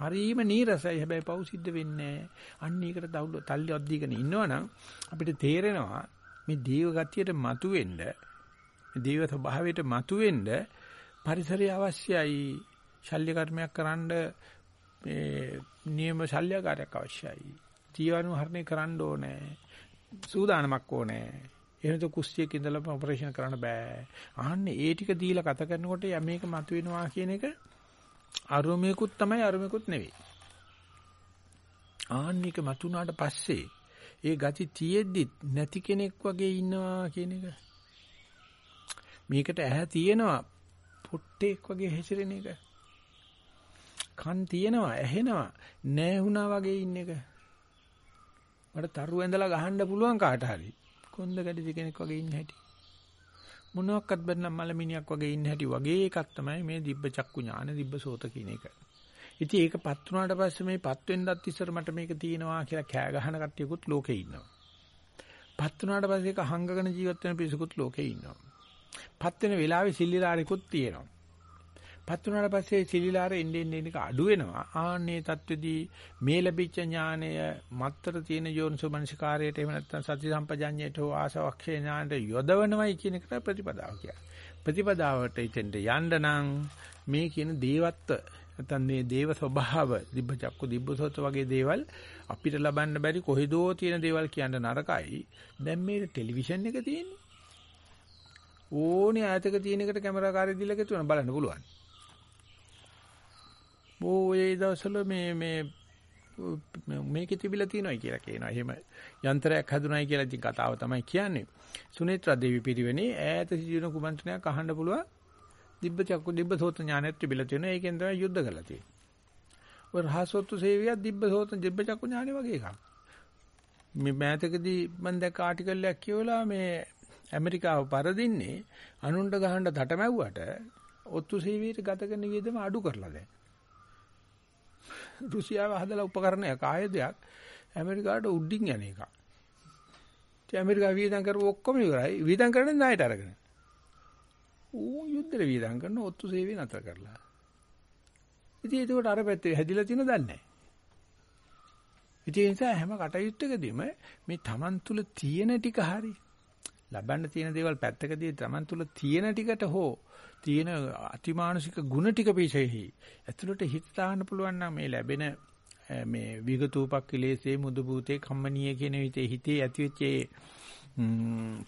හරීම නීරසයි. හැබැයි පව් සිද්ධ වෙන්නේ අන්න ඒකට තල්ලු තල්ලි ඔද්දීගෙන ඉන්නවනම් අපිට තේරෙනවා මේ දේව ගතියට මතුවෙන්න මේ දේව ස්වභාවයට මතුවෙන්න පරිසරය අවශ්‍යයි. ශල්‍ය කර්මයක් කරන්න මේ නියම ශල්‍යකාරයක් අවශ්‍යයි. ජීවණු හරණය කරන්න ඕනේ. සූදානමක් ඕනේ. එහෙනම් කුස්සියක ඉඳලා ඔපරේෂන් කරන්න බෑ. අහන්නේ ඒ ටික දීලා කත කරනකොට මේක මතුවෙනවා කියන එක අරුමේකුත් තමයි අරුමේකුත් නෙවෙයි. ආන්නික මතුනාට පස්සේ ඒ ගති තියෙද්දි නැති කෙනෙක් වගේ ඉන්නවා කියන එක. මේකට ඇහැ තියෙනවා පොට්ටෙක් වගේ හැසිරෙන එක. කන් තියෙනවා ඇහෙනවා නැහැ වගේ ඉන්න එක. මට තරු ඇඳලා ගහන්න පුළුවන් කාට හරි. කොන්ද ගැඩි කෙනෙක් වගේ ඉන්න හැටි. මොනවාක්වත් බැන්නම් මලමිනියක් වගේ ඉන්න හැටි වගේ එකක් තමයි මේ දිබ්බ චක්කු ඥාන දිබ්බ සෝත කියන එක. ඉතින් ඒකපත් වුණාට පස්සේ මේ පත් වෙන්නත් ඉස්සර මට මේක තියෙනවා කියලා කෑ ගහන කට්ටියකුත් ලෝකේ ඉන්නවා. පත් වුණාට පස්සේ ඒක හංගගෙන ජීවත් වෙන පිරිසකුත් ලෝකේ ඉන්නවා. පත් වෙන වෙලාවේ සිල්ලිලාරිකුත් තියෙනවා. පත් වුණාට පස්සේ සිලිලාර එන්නේ එන්නේ අඩු වෙනවා. ආන්නේ தත්වෙදී මේ ලැබිච්ච ඥානය මත්තර තියෙන යෝනිසෝමනසිකාරයට එහෙම නැත්නම් සති සම්පජඤ්ඤයට හෝ ආසවක්ෂේ ඥානයට යොදවනවයි කියන එකට ප්‍රතිපදාව කියන්නේ. ප්‍රතිපදාවට ඉතින්ද යන්න නම් මේ කියන දේවත්ව නැත්නම් මේ දේව ස්වභාව දිබ්බ චක්කු දිබ්බසොත් වගේ දේවල් අපිට ලබන්න බැරි කොහෙදෝ තියෙන දේවල් කියන්න නරකයි. දැන් මේ ටෙලිවිෂන් එක තියෙන්නේ. ඕනේ ඈතක තියෙන එකට කැමරාකාරය දීලා ගෙතුන බලන්න පුළුවන්. ඔය දවස්වල මේ මේ මේකේ තිබිලා තියෙනවායි කියලා කියනවා. එහෙම යන්ත්‍රයක් හදුනායි කියලා ඉතින් කතාව තමයි කියන්නේ. සුනේත්‍රා දේවී පිරිවෙනේ ඈත සිටින කුමන්ත්‍රණයක් අහන්න පුළුවන්. දිබ්බ චක්කු දිබ්බ සෝත ඥානයක් තිබිලා තියෙනවා. ඒකෙන් තමයි යුද්ධ කරලා තියෙන්නේ. ඔය රහසොත්තු සේවියක් දිබ්බ සෝත දිබ්බ චක්කු ඥානෙ වගේ එකක්. මේ මෑතකදී මම දැක්ක ආටිකල් එකක් කියවලා මේ ඇමරිකාව පරදින්නේ අනුණ්ඩ ගහන්න තටමැව්වට ඔත්තු සේවයට ගත කරන වියදම අඩු කරලා දැන්. රුසියාව හදලා උපකරණයක් ආයුධයක් ඇමරිකාවට උඩින් යන එක. ඉතින් ඇමරිකාව වියදම් කරපු ඔක්කොම ඉවරයි. වියදම් කරන්නේ ණයට අරගෙන. ඌ යුද්ධෙට වියදම් කරන ඔත්තු සේවය නතර කරලා. ඉතින් ඒකට අර පැත්තේ හැදිලා තියෙන දන්නේ නැහැ. ඉතින් ඒ නිසා හැම කටයුත්තකදීම මේ Taman තුල තියෙන ටික හරි ලබන්න තියෙන දේවල් පැත්තකදී Taman තුල තියෙන ටිකට හෝ තියෙන අතිමානුෂික ගුණ ටික පිටෙහි ඇතුළට හිත දාන්න පුළුවන් නම් මේ ලැබෙන මේ විගතූපක් කිලේසේ මුදු භූතේ කම්මනීය කියන විදිහේ හිතේ ඇතිවෙච්ච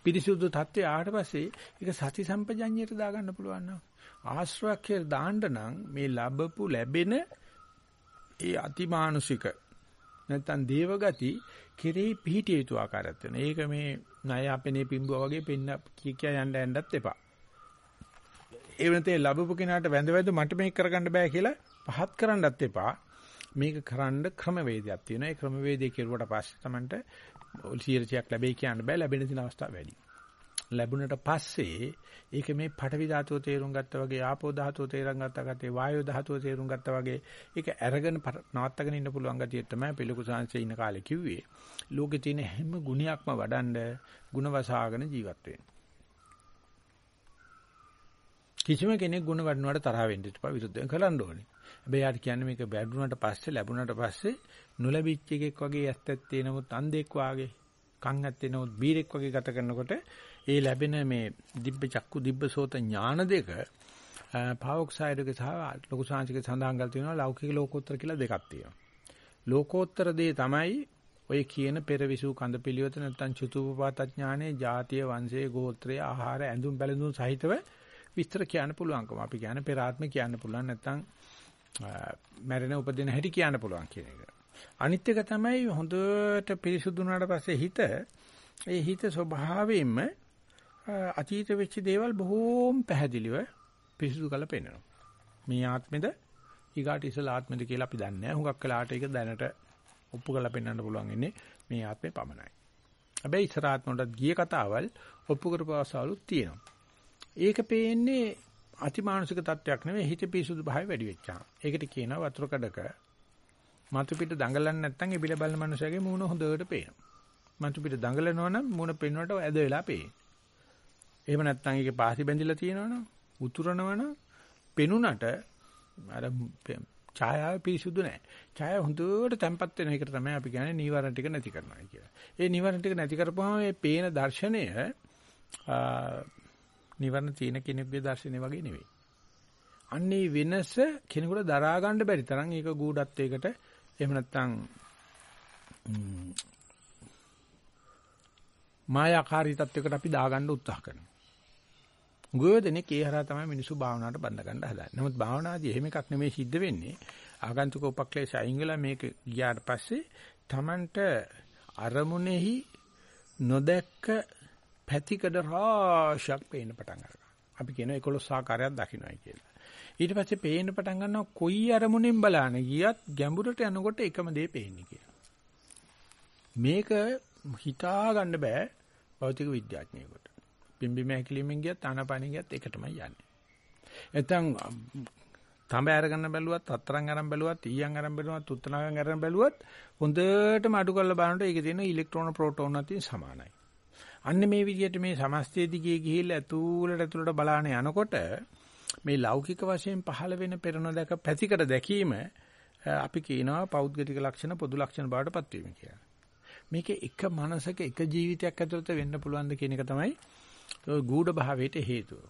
පිරිසුදු தත්ත්වය ආවට පස්සේ ඒක සති සම්පජඤ්ඤයට දාගන්න පුළුවන් නම් ආශ්‍රවක්ෂය දාන්න නම් මේ ලැබපු ලැබෙන ඒ අතිමානුෂික නැත්තම් දේවගති කෙරෙහි පිහිටිය යුතු ආකාරයක් වෙන. ඒක මේ ණය අපේනේ පිඹුවා වගේ පෙන්න කිය කිය යන්න යන්නත් එපා. ඒ වෙනතේ ලැබපු කෙනාට වැඳ වැඳ මට මේක කරගන්න බෑ කියලා පහත් කරන්නත් එපා. මේක කරන්න ක්‍රමවේදයක් තියෙනවා. ඒ ක්‍රමවේදය කෙරුවට පස්සේ Tamanට 100ක් ලැබෙයි කියන්න බෑ. ලැබෙන දින අවස්ථා වැඩි. ලැබුණට පස්සේ ඒක මේ පඨවි ධාතුව තේරුම් ගත්තා වගේ ආපෝ ධාතුව තේරුම් ගත්තා ගත්තේ වායෝ ධාතුව තේරුම් ගත්තා වගේ ඒක අරගෙන නවත්තගෙන ඉන්න පුළුවන් ගතිය තමයි පිළිකු සංසය ඉන්න කාලේ කිව්වේ. ලෝකේ තියෙන හැම ගුණයක්ම වඩන්න ಗುಣ වසාගෙන ජීවත් වෙන්න. කිසිම කෙනෙක් ಗುಣ වඩනවට තරහ වෙන්න ඉතිපා විරුද්ධයෙන් කරන්න ඕනේ. හැබැයි යාට කියන්නේ මේක බැඩුණාට පස්සේ ලැබුණාට පස්සේ නොලැබිච්ච එකෙක් වගේ ඇත්තත් තියෙනමුත් අන්ධෙක් වාගේ කන් ඇත්තේ නමුත් බීරෙක් වගේ ගත කරනකොට ඒ ලැබෙන මේ දිබ්බ චක්කු දිබ්බ සෝත ඥාන දෙක පාවොක්සයිඩක සහ ලොකු සාංශික සඳහන් කරලා තියෙනවා ලෞකික ලෝකෝත්තර කියලා දෙකක් තියෙනවා. ලෝකෝත්තර දේ තමයි ඔය කියන පෙරවිසු කඳ පිළිවෙත නැත්නම් චතුපපාත ඥානයේ ජාතිය වංශයේ ගෝත්‍රය ආහාර ඇඳුම් බැලඳුම් සහිතව විස්තර කියන්න පුළුවන්කම. අපි කියන්නේ පෙර ආත්ම කියන්න පුළුවන් නැත්නම් මැරෙන උපදින හැටි කියන්න පුළුවන් කියන එක. අනිත් එක තමයි හොඳට පිරිසුදු වුණාට පස්සේ හිත ඒ හිත ස්වභාවයෙන්ම අතීත වෙච්ච දේවල් බොහෝම පැහැදිලිව පිරිසුදු කරලා පෙන්නනවා. මේ ආත්මෙද ඊගාට ඉස්සල ආත්මෙද කියලා අපි දන්නේ නැහැ. හුඟක් වෙලාට ඒක දැනට ඔප්පු කරලා පෙන්වන්න පුළුවන් ඉන්නේ මේ ආත්මේ පමණයි. හැබැයි ඉස්සර ආත්මවලට ගිය කතාවල් ඔප්පු කරපුවාසාලුත් තියෙනවා. ඒක පේන්නේ අතිමානසික තත්වයක් නෙවෙයි හිත පිරිසුදු භාවය වැඩි වෙච්චා. ඒකට කියනවා වතුර කඩක මතු පිට දඟලන්නේ නැත්නම් ඉබිල බලන මනුස්සයගේ මූණ හොඳට පේනවා. මතු පිට දඟලනවා නම් මූණ පෙන්වන්නට ඇද වෙලා පේනවා. එහෙම නැත්නම් ඒකේ පාසි බැඳිලා තියෙනවනම් උතුරනවනම් පෙනුනට අර ඡායාව පිරිසුදු නැහැ. ඡායාව හොඳට තැම්පත් වෙන එකට තමයි අපි කියන්නේ නීවරණ ටික නැති කරනවා කියලා. ඒ නීවරණ ටික නැති කරපුවම මේ පේන දර්ශනය නීවරණ තියෙන කෙනෙකුගේ දර්ශනය වගේ නෙවෙයි. අන්නේ වෙනස කෙනෙකුට දරා ගන්න බැරි තරම් ඒක ගූඪත්වයකට එහෙම නැත්නම් මායාකාරී තත්වයකට අපි දාගන්න උත්සාහ කරනවා. ගොයදෙනේ කේහරා තමයි මිනිස්සු භාවනාවට බඳ ගන්න හදන්නේ. නමුත් භාවනාදී එහෙම එකක් නෙමෙයි සිද්ධ වෙන්නේ. ආගන්තුක උපක්ලේශ අයින් වෙලා මේක ගියාට පස්සේ Tamanට අරමුණෙහි නොදැක්ක පැතිකඩ රාශියක් පේන්න පටන් ගන්නවා. අපි කියනවා 11 ආකාරයක් දකින්නයි කියලා. ඊට පස්සේ පේන්න පටන් ගන්නවා කොයි අරමුණෙන් බලන ගියත් ගැඹුරට යනකොට එකම දේ පේන්නේ කියලා. මේක හිතා ගන්න බෑ භෞතික විද්‍යාඥයෙකුට. පිම්බි මහැකිලිමෙන් ගියත් ආනාපානෙ ගියත් එකටමයි යන්නේ. නැත්නම් තඹ අරගෙන බැලුවත් හතරන් අරන් බැලුවත් ඊයන් අරන් බැලුවත් උත්තනාවෙන් අරන් බැලුවත් හොඳටම අඩු කරලා බලනකොට ඒකේ තියෙන ඉලෙක්ට්‍රෝන ප්‍රෝටෝන අතරින් සමානයි. අන්න මේ විදිහට මේ සමස්තය දිගේ ගිහිල්ලා ඇතුළට ඇතුළට බලාන යනකොට මේ ලෞකික වශයෙන් පහළ වෙන පෙරණ දැක පැතිකඩ දැකීම අපි කියනවා පෞද්ගලික ලක්ෂණ පොදු ලක්ෂණ බවට පත්වීම කියලා. මේකේ එක මනසක එක ජීවිතයක් ඇතුළත වෙන්න පුළුවන් ද කියන එක තමයි ඒ ගූඪ භාවයට හේතුව.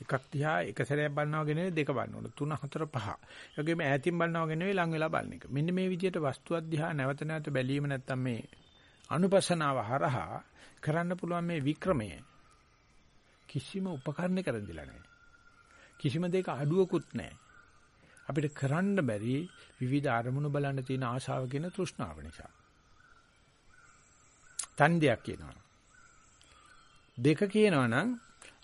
එකක් දිහා එක සැරයක් බලනවා ගෙනෙන්නේ දෙක බලනකොට 3 4 5. ඒ වගේම ඈතින් බලනවා ගෙනෙන්නේ ලඟ වෙලා බලන එක. මෙන්න මේ විදිහට වස්තුවක් දිහා නැවත නැවත බැලීම නැත්තම් මේ අනුපස්සනාව හරහා කරන්න පුළුවන් මේ වික්‍රමය කිසිම උපකරණ කරන් දෙලා නැහැ. කිසිම දෙයක අඩුවකුත් නැහැ. අපිට කරන්න බැරි විවිධ අරමුණු බලන්න තියෙන ආශාව කියන තෘෂ්ණාව නිසා. තණ්ඩයක් කියනවා. දෙක කියනවා නම්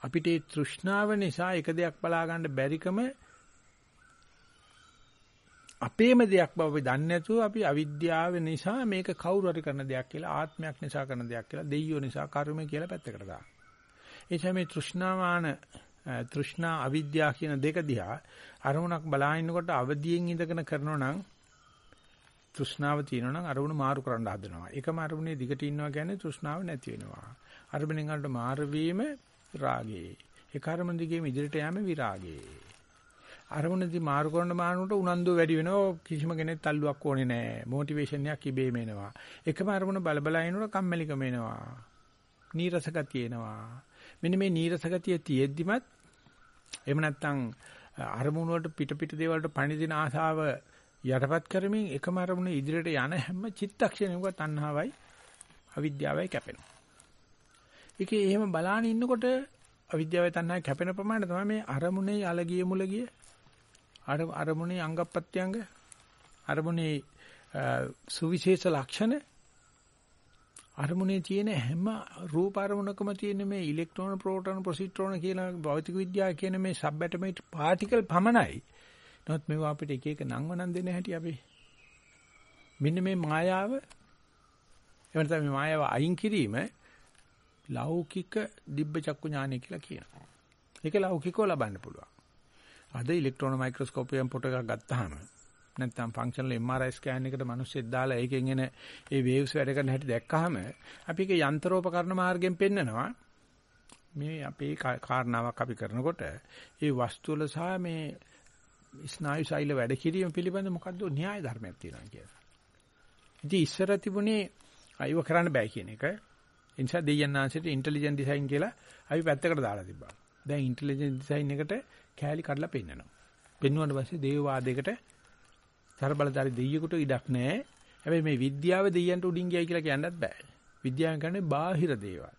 අපිට ඒ තෘෂ්ණාව නිසා එක දෙයක් බලා ගන්න බැරිකම අපේම දෙයක් බව අපි දන්නේ නැතුව අපි අවිද්‍යාව නිසා මේක කවුරු හරි කරන දෙයක් කියලා ආත්මයක් නිසා කරන දෙයක් කියලා දෙයියෝ නිසා කර්මය කියලා පැත්තකට දානවා. ඒ තමයි තෘෂ්ණාමාන තෘෂ්ණා අවිද්‍යාව කියන දෙක දිහා අරමුණක් බලාගෙනකොට අවදියෙන් ඉඳගෙන කරනවා නම් තෘෂ්ණාව තියෙනවා නම් අරමුණ මාරු කරන්න හදනවා. එකම අරමුණේ දිගට ඉන්නවා කියන්නේ තෘෂ්ණාව නැති වෙනවා. අරමුණෙන් අරට මාරු වීම රාගේ. ඒ කර්ම දිගේම ඉදිරියට යෑම විරාගේ. අරමුණදී මාරු කරන මානුට උනන්දු වැඩි වෙනවා කිසිම කෙනෙක් තල්ලුවක් ඕනේ නැහැ. මොටිවේෂන් එකක් ඉබේම එනවා. එකම අරමුණ බල බල ඉනකොට කම්මැලිකම එනවා. නීරස ගතිය එනවා. මෙන්න මේ නීරස ගතිය තියෙද්දිමත් එහෙම නැත්නම් අරමුණ වලට පිට පිට දේවල්ට පණිදින ආසාව යටපත් කරමින් එකම අරමුණ ඉදිරියට යන හැම චිත්තක්ෂණයක තණ්හාවයි අවිද්‍යාවයි කැපෙනවා. ඒකේ එහෙම බලාන ඉන්නකොට අවිද්‍යාවයි තණ්හාවයි කැපෙන ප්‍රමාණය තමයි මේ අරමුණේ අලගිය මුලගිය අර අරමුණේ අංගප්‍රත්‍යංග අරමුණේ සුවිශේෂ ලක්ෂණ අරමුණේ තියෙන හැම රූප අරමුණකම තියෙන මේ ඉලෙක්ට්‍රෝන ප්‍රෝටෝන පොසිට්‍රෝන කියලා භෞතික විද්‍යාව කියන මේ සබ් ඇටොමික් පාටිකල් පමණයි. නමුත් මේවා අපිට එක එක නම් වනන් දෙන්න හැටි අපි මෙන්න මේ මායාව එවන තමයි මායාව අයින් කිරීම ලෞකික දිබ්බ චක්කු ඥානය කියලා කියනවා. ඒක ලෞකිකව ලබන්න පුළුවන්. අද ඉලෙක්ට්‍රෝන මයික්‍රොස්කෝප් එකෙන් ෆොටෝ එකක් ගත්තාම නැත්නම් ෆන්ක්ෂනල් MRI ස්කෑන් එකට මිනිස්සෙක් දාලා ඒකෙන් එන ඒ වේව්ස් වැඩ කරන හැටි දැක්කහම අපි ඒක යන්ත්‍රෝපකරණ මාර්ගයෙන් පෙන්නනවා මේ අපේ කාරණාවක් අපි කරනකොට ඒ වස්තු වල සහ මේ ස්නායු ශෛල වැඩ කිරීම පිළිබඳ මොකද්ද න්‍යාය ධර්මයක් තියෙනවා කියලා. ඉතින් ඉස්සර තිබුණේ අයව කරන්න බෑ කියන එක. ඒ නිසා දෙයයන් ආංශයට ඉන්ටෙලිජන්ට් ඩිසයින් කියලා අපි පැත්තකට දාලා තිබ්බා. දැන් ඉන්ටෙලිජන්ට් ඩිසයින් එකට කෑලි කඩලා පෙන්නනවා. පෙන්වුවාට පස්සේ දේවවාදයකට තරබලදාරි දෙයියෙකුට ඉඩක් නැහැ. හැබැයි මේ විද්‍යාව දෙයියන්ට උඩින් ගියයි කියලා කියන්නත් බෑ. විද්‍යාවෙන් කියන්නේ බාහිර දේවල්.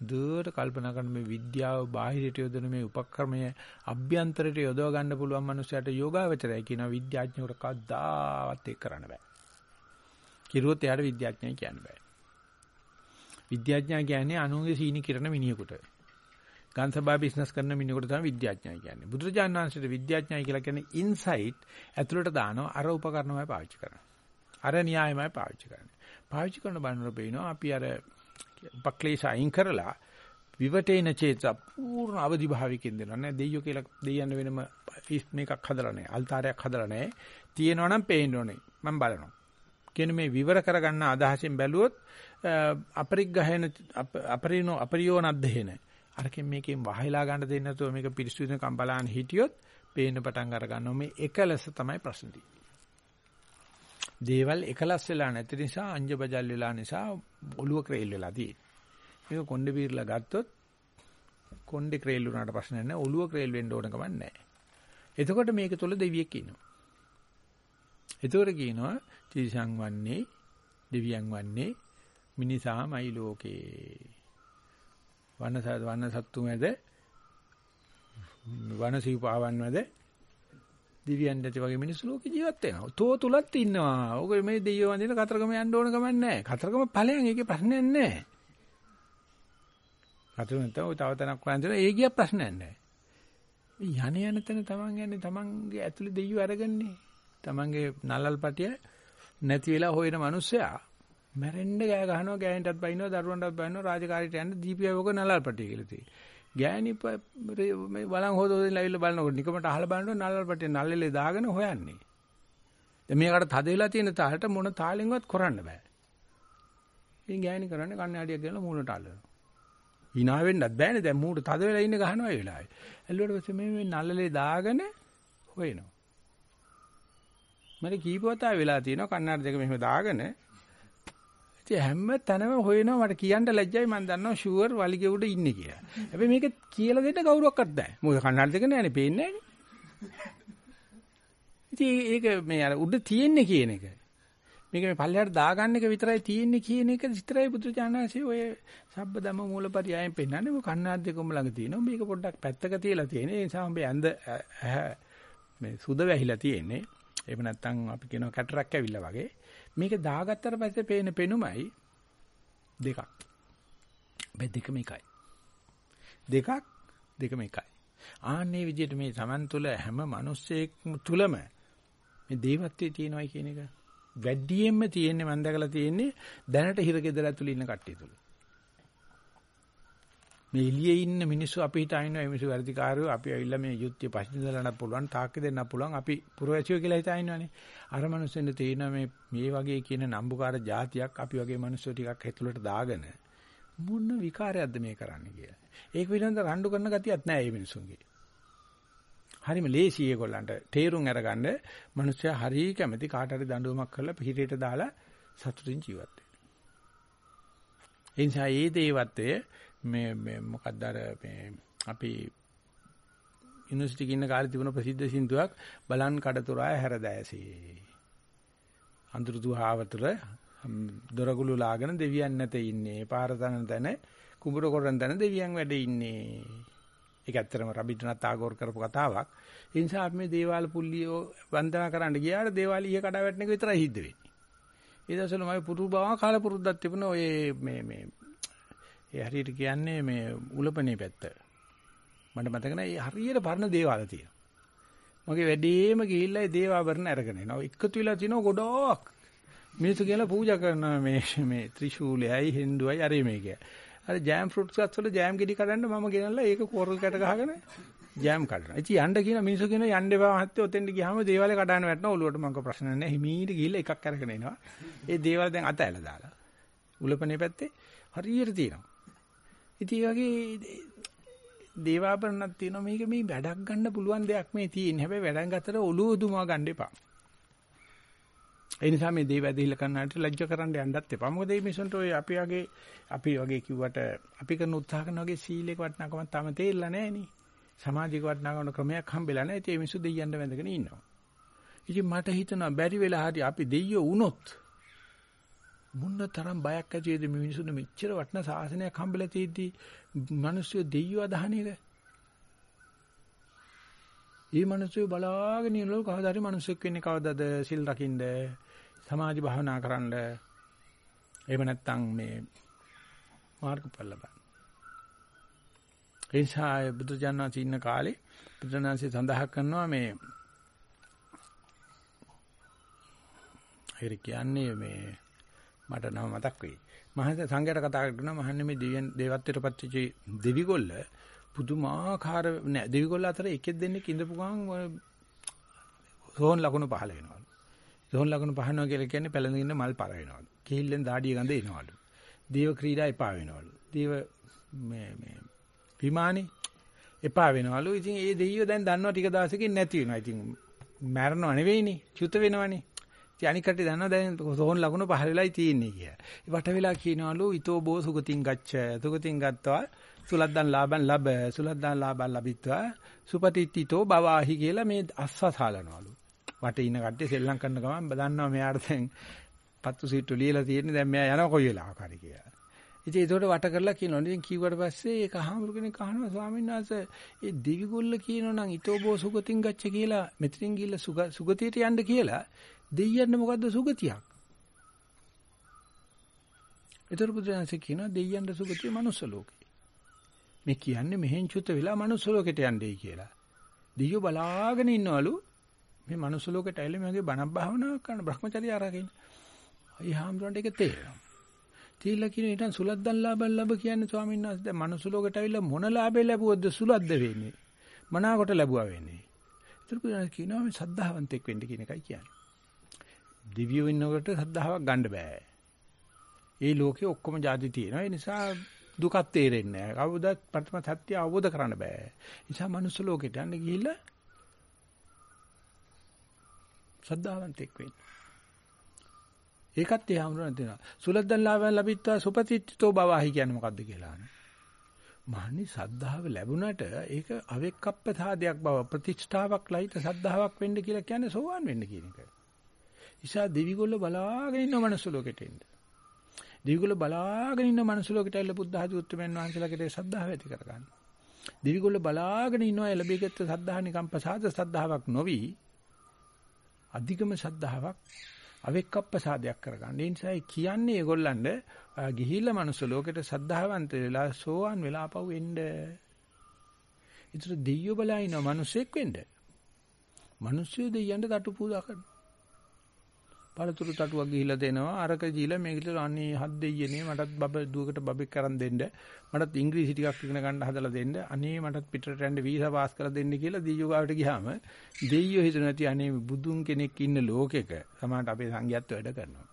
දුවට කල්පනා කරන මේ විද්‍යාව බාහිරට යොදන මේ උපක්‍රමය අභ්‍යන්තරයට යොදව ගන්න පුළුවන් මනුස්සයට යෝගාවචරය කියන විද්‍යාඥයෙකුට කවදාවත් ඒක කරන්න බෑ. කිරුවොත් එයාට විද්‍යාඥයෙක් කියන්න බෑ. විද්‍යාඥයා කියන්නේ අනුන්ගේ සීනි කිරණ මිනිහෙකුට. ගන්සබා බිස්නස් කරන මිනිහෙකුට තමයි විද්‍යාඥයා කියන්නේ. බුදුරජාණන් වහන්සේට විද්‍යාඥයා කියලා කියන්නේ ඉන්සයිට් ඇතුළට දානවා අර උපකරණමයි පාවිච්චි කරන්නේ. අර න්‍යායමයි පාවිච්චි කරන්නේ. පාවිච්චි කරන බණර පේනවා අපි අර උපක්ලේශ අයින් කරලා විවටේන චේත පූර්ණ අවදි භාවිකෙන් දෙනවා නෑ දෙයියෝ කියලා දෙයයන් වෙනම මේකක් හදලා නෑ අල්තාරයක් හදලා නෑ තියෙනවා නම් පේන්න ඕනේ මම බලනවා කියන මේ විවර කරගන්න අදහසෙන් බැලුවොත් අපරිග්‍රහණ අපරිනෝ අපරියෝන අධ්‍යයන අරකින් මේකෙන් වහයලා ගන්න දෙන්නේ නැතුව මේක පිරිසුදුකම් බලන්න හිටියොත් පේන්න පටන් අර ගන්නවා මේ එකලස තමයි ප්‍රශ්නේ දේවල් එකලස් වෙලා නැති නිසා අංජබජල් වෙලා නිසා ඔළුව ක්‍රේල් වෙලා තියෙන්නේ. මේක කොණ්ඩේ බීරලා ගත්තොත් කොණ්ඩේ ක්‍රේල් වුණාට ප්‍රශ්නයක් නැහැ. ඔළුව ක්‍රේල් වෙන්න ඕන කමක් නැහැ. එතකොට මේක තුල දෙවියෙක් ඉන්නවා. එතකොට කියනවා තිරිසන් වන්නේ දෙවියන් වන්නේ මිනිසාමයි ලෝකේ. වනස වන සත්තු මැද වනසීපාවන් මැද දිව්‍යයන් නැති වගේ මිනිස්සු ලෝකේ ජීවත් වෙනවා. තෝ තුලත් ඉන්නවා. ඕක මේ දෙයියෝ වඳින කතරගම යන්න ඕන ගමන් නැහැ. කතරගම ඵලයන් ඒකේ ප්‍රශ්නයක් නැහැ. කතරගම නැත්නම් තව තැනක් වන්දන ඒ ගිය ප්‍රශ්නයක් නැහැ. යන යන තැන තමන් යන්නේ තමන්ගේ ඇතුලේ දෙයියෝ අරගන්නේ. තමන්ගේ නලල් පටිය නැති වෙලා හොයන මිනිස්සයා මැරෙන්න ගෑ ගහනවා ගෑනිටත් බයිනවා දරුවන්ටත් බයිනවා රාජකාරීට යන්න දීපියවක නලල් පටිය කියලා තියෙනවා. ගෑණි මේ බලන් හොදෝදෙන් ලැවිල්ලා බලනකොට නිකමට අහලා බලනකොට නල්ලල් පටේ නල්ලලේ දාගෙන හොයන්නේ. දැන් මේකට තද වෙලා තියෙන තාලට මොන තාලෙන්වත් කරන්න බෑ. ඉතින් ගෑණි කරන්නේ කන්නඩියක් ගෙනලා මූණට අල්ලනවා. hina වෙන්නත් බෑනේ දැන් මූණ තද වෙලා ඉන්න ගහනවා ඒ වෙලාවේ. එල්ලුවට පස්සේ මේ මේ නල්ලලේ දාගෙන හොයනවා. මට කීපවතා වෙලා තියෙනවා කන්නඩි දෙක මෙහෙම දාගෙන ඉතින් හැම තැනම හොයනවා මට කියන්න ලැජ්ජයි මම දන්නවා ෂුවර් වලිගේ උඩ ඉන්නේ කියලා. හැබැයි මේක කියලා දෙන්න කවුරක්වත් නැහැ. මොකද කන්නඩි දෙක නැහැනේ පේන්නේ නැහැනේ. ඉතින් ඒක මේ අර උඩ තියෙන්නේ කියන එක. මේක මේ පල්ලෙහාට දාගන්න එක විතරයි තියෙන්නේ කියන එක විතරයි බුදුචානන්සේ ඔය සබ්බදම මූලපරියායෙන් පෙන්නන්නේ. ඔය කන්නඩි දෙකම ළඟ තියෙනවා. මේක පොඩ්ඩක් පැත්තක තියලා තියෙන. ඒ නිසා උඹේ ඇඳ මේ සුද වැහිලා තියෙන්නේ. එහෙම නැත්නම් අපි කියනවා කැටරක් ඇවිල්ලා වගේ. මේක දාගත්තට පස්සේ පේන පෙනුමයි දෙකක්. මේ දෙකම එකයි. දෙකක් දෙකම එකයි. ආන්නේ විදිහට මේ Taman තුල හැම මිනිස්සෙක් තුලම මේ දේවත්වයේ තියෙනවයි කියන එක වැඩියෙන්ම තියෙන්නේ මම දැකලා තියෙන්නේ දැනට හිරගෙදර ඇතුළේ ඉන්න කට්ටිය තුල. මේ එළියේ ඉන්න මිනිස්සු අපි හිතා ඉන්නවා මේ මිනිස්සු වැඩිකාරයෝ අපි ඇවිල්ලා මේ යුද්ධය පස්සේ පුළුවන් තාක්ක දෙන්න පුළුවන් අපි පුරවැසියෝ කියලා හිතා ඉන්නවනේ. අර මිනිස්සුන්ට තේිනවා මේ මේ වගේ කියන නම්බුකාර જાතියක් අපි වගේ මිනිස්සු ටිකක් හිතුලට දාගෙන මොන විකාරයක්ද මේ කරන්නේ කියලා. ඒක පිළිබඳව රණ්ඩු කරන ගතියක් නැහැ මේ මිනිස්සුන්ගේ. හරිම ලේසි ඒගොල්ලන්ට තේරුම් අරගන්න මිනිස්සයා හරිය කැමති කාට හරි දඬුවමක් කරලා පිටියට දාලා සතුටින් ජීවත් වෙන්න. ඒ නිසා ඒ දේවත්වය මේ මේ මොකක්ද අර මේ අපි යුනිවර්සිටි කින්න කාලේ තිබුණ ප්‍රසිද්ධ සින්දුවක් බලන් කඩතුරාය හැරදෑසේ. අඳුරු දුහාවතර දොරගුළු ලාගෙන දෙවියන් නැත ඉන්නේ. පාර තන තන කුඹුර කොරන් තන දෙවියන් වැඩ ඉන්නේ. ඒක ඇත්තටම රබින්ද්‍රනාත් tagore කරපු කතාවක්. ඒ නිසා අපි මේ දේවාල පුල්ලියෝ වන්දනා කරන්න ගියාට දේවාල ඊය කඩා වැටෙන එක විතරයි සිද්ධ වෙන්නේ. ඒ දවස්වල මම පුරු බව කාල පුරුද්දක් තිබුණා ඔය මේ මේ ඒ හරියට කියන්නේ මේ උලපනේ පැත්ත. මට මතක නැහැ ඒ හරියට පරණ දේවාල තියෙනවා. මගේ වැඩේම ගිහිල්ලා ඒ දේවාභරණ අරගෙන එනවා. එකතු වෙලා තිනව ගොඩක්. මිනිස්සු කියලා පූජා කරනවා මේ මේ ත්‍රිශූලයයි හින්දුවයි අර මේක. අර ජෑම් ෆෘට්ස් ගස් වල ජෑම් ගෙඩි කඩන්න මම ගෙනල්ලා ඒක කෝරල් කැට ගහගෙන ජෑම් කඩනවා. ඉතින් යන්න කියන මිනිස්සු කියන යන්න එපා මහත්තයෝ ඔතෙන්ට ගියාම දේවාලේ කඩාන වැටෙනවා ඔලුවට මම ප්‍රශ්න නැහැ. හිමීට ගිහිල්ලා එකක් අරගෙන එනවා. ඒ දේවාල දැන් අත ඇල දාලා. උලපනේ පැත්තේ හරියට තියෙනවා. ඉතින් වගේ දේවාභරණක් තියෙනවා මේක මේ වැඩක් ගන්න පුළුවන් දෙයක් මේ තියෙන්නේ. හැබැයි වැඩක් ගත්තට ඔළුව දුමා ගන්න එපා. ඒ නිසා මේ දේව ඇදහිල්ල කරනාට ලැජ්ජ කරන්න යන්නත් එපා. මොකද මේ මිනිසුන්ට ඔය අපි වගේ අපි වගේ කිව්වට අපි කරන උත්සාහ කරන වගේ සීලේක වටනකමක් තාම තේරිලා නැහැ නේ. සමාජික වටනකම ක්‍රමයක් හම්බෙලා නැහැ. ඒ මිනිස්සු දෙයියන්ට වැඳගෙන ඉන්නවා. ඉතින් මට හිතෙනවා බැරි වෙලා හරි අපි දෙයියෝ වුණොත් මුන්න තරම් බයක් ඇති වේද මේ මිනිසුන්ට මෙච්චර වටිනා සාසනයක් හම්බෙලා තියෙද්දි මිනිස්සු දෙයියෝ අදහන එක. මේ මිනිස්සු බලාගෙන ඉන්නලු කවදාද මිනිස්සෙක් වෙන්නේ කවදාද සිල් රකින්ද සමාධි භාවනා කරන්න එහෙම නැත්නම් මේ මාර්ගඵල ලබන්න. ඒ නිසා බුදුජානක ඉන්න කාලේ බුදුනාංශය සඳහන් කරනවා මේ ඒ කියන්නේ මේ මට නම මතක් වෙයි. මහත සංඝයට කතා කරනවා මහන්නේ මේ දෙවියන් දේවත්වයට පත්විච්ච දෙවිගොල්ල පුදුමාකාර නෑ දෙවිගොල්ල අතර එකෙක් දෙන්නෙක් ඉඳපු ගමන් සෝන් ලකුණු පහල වෙනවලු. සෝන් ලකුණු පහනවා කියලා කියන්නේ පැලඳින්න මල් පර වෙනවලු. කිහිල්ලෙන් දාඩිය ගඳ එනවලු. දේව ක්‍රීඩා එපා වෙනවලු. දේව මේ මේ විමානේ එපා වෙනවලු. ඉතින් ඒ දෙයියෝ දැන් දන්නවා ටික දවසකින් නැති වෙනවා. ඉතින් මැරෙනව නෙවෙයිනේ. චුත වෙනවනේ. ඉතින් අනික් කට්ටිය දන්නවා දැන් සෝන් ලකුණු පහල වෙලායි තියෙන්නේ කියලා. වට වෙලා කියනවලු ඊතෝ බෝ සුගතින් ගච්ඡ. සුගතින් ගත්තා සුලද්දන් ලාභන් ලබ සුලද්දන් ලාභන් ලැබිත්වා සුපතිත්තිතෝ බවාහි කියලා මේ අස්සසාලනවලු. වටේ ඉන්න කට්ටිය සෙල්ලම් කරන ගමන් බදන්නවා මෙයාට දැන් පත්තු සීට්ටු ලියලා තියෙන්නේ දැන් මෙයා යනවා කොයි වෙලාවක හරි කියලා. ඉතින් ඒකට වට කරලා කියනවා. ඉතින් කිව්වට පස්සේ ඒක අහමුරු කෙනෙක් අහනවා ස්වාමීන් වහන්සේ ඒ දිවිගොල්ල කියනවා නම් ඊතෝබෝ සුගතින් ගච්ඡ කියලා මෙතනින් ගිහිල්ලා සුගතියට යන්න කියලා දෙයියන්න මොකද්ද සුගතියක්? ඒතර බුදුන්සේ කියනවා දෙයියන්ට සුගතිය මනුස්ස ලෝකේ. මේ කියන්නේ මෙහෙන් චුත වෙලා මනුස්ස ලෝකෙට යන්නේයි කියලා. දෙයියෝ බලාගෙන ඉන්නවලු මේ මනුස්ස ලෝකෙට ඇවිල්ලා මගේ බණක් භාවනාවක් කරන Brahmacharya ආරගෙන. අයි හාමුදුරන්ට ඒක තේරෙනවා. තීලා කියන ඊටන් සුලද්දන් ලාභන් ලැබ කියන්නේ ස්වාමීන් වහන්සේ දැන් මනුස්ස ලෝකෙට ඇවිල්ලා මොන ලාභය ලැබුවොත්ද සුලද්ද වෙන්නේ? මනාකොට ලැබුවා වෙන්නේ. ඒතර කියනවා මේ සද්ධාවන්තෙක් වෙන්න කියන එකයි කියන්නේ. දිව්‍ය වෙන්නකොට සද්ධාාවක් ගන්න බෑ. ඒ ලෝකේ ඔක්කොම જાති තියෙනවා. ඒ නිසා දුකක් තේරෙන්නේ නැහැ. කවුදත් ප්‍රථම සත්‍ය අවබෝධ කරන්න බෑ. ඒ නිසා මනුස්ස ලෝකෙට යන්න ගිහිල්ලා සද්ධාවන්තෙක් වෙන්න. ඒකත් එහා හඳුනන දෙනවා. සුලද්දන් ලාභයන් ලැබිත්වා සුපතිත්ත්වෝ බවහි කියන්නේ මොකද්ද කියලා අහන්නේ. මහනි සද්ධාව ලැබුණට ඒක අවෙක්කප්ප සාදයක් බව ප්‍රතිෂ්ඨාවක් ලයිත සද්ධාාවක් වෙන්න කියලා කියන්නේ සෝවාන් වෙන්න කියන එක. නිසා දෙවිගොල්ල බලාගෙන ඉන්න මනුස්ස ලෝකෙට එන්න. දෙවිගොල්ල බලාගෙන ඉන්න මනුස්ස ලෝකෙට ඇවිල්ලා බුද්ධ ආදී උත්තරමයන් වහන්සේලාගේ ශ්‍රද්ධාව ඇති කරගන්න. දෙවිගොල්ල බලාගෙන ඉන්නවා එළඹෙගත්ත සද්ධා නිකම් ප්‍රසාද සද්ධාාවක් නොවි අධිකම සද්ධාාවක් අවෙක්කප්පසාදයක් කරගන්න. ඒ නිසා කියන්නේ ඒගොල්ලන්ට ගිහිල්ලා මනුස්ස ලෝකෙට සද්ධාවන්ත වෙලා සෝවන් වෙලා ආපහු එන්න. ඒතර දෙයියෝ බලා ඉන්නවා මිනිස්සෙක් වෙන්න. මිනිස්සු දෙයියන්ට තටු පූජා කරනවා. පළතුරු තටුවක් ගිහිල්ලා දෙනවා. අරක දීලා මේකට අනේ හත් දෙයියනේ මටත් බබ දුවකට බබෙක් කරන් දෙන්න. මටත් ඉංග්‍රීසි ටිකක් ඉගෙන ගන්න හදලා දෙන්න. අනේ මටත් පිටරට යන්න වීසා පාස් කරලා දෙන්න කියලා දෙයියෝ ගාවට ගියාම දෙයියෝ හිතන නැති අනේ බුදුන් කෙනෙක් ඉන්න ලෝකෙක සමහරට අපේ සංඝයාත් වැඩ කරනවා.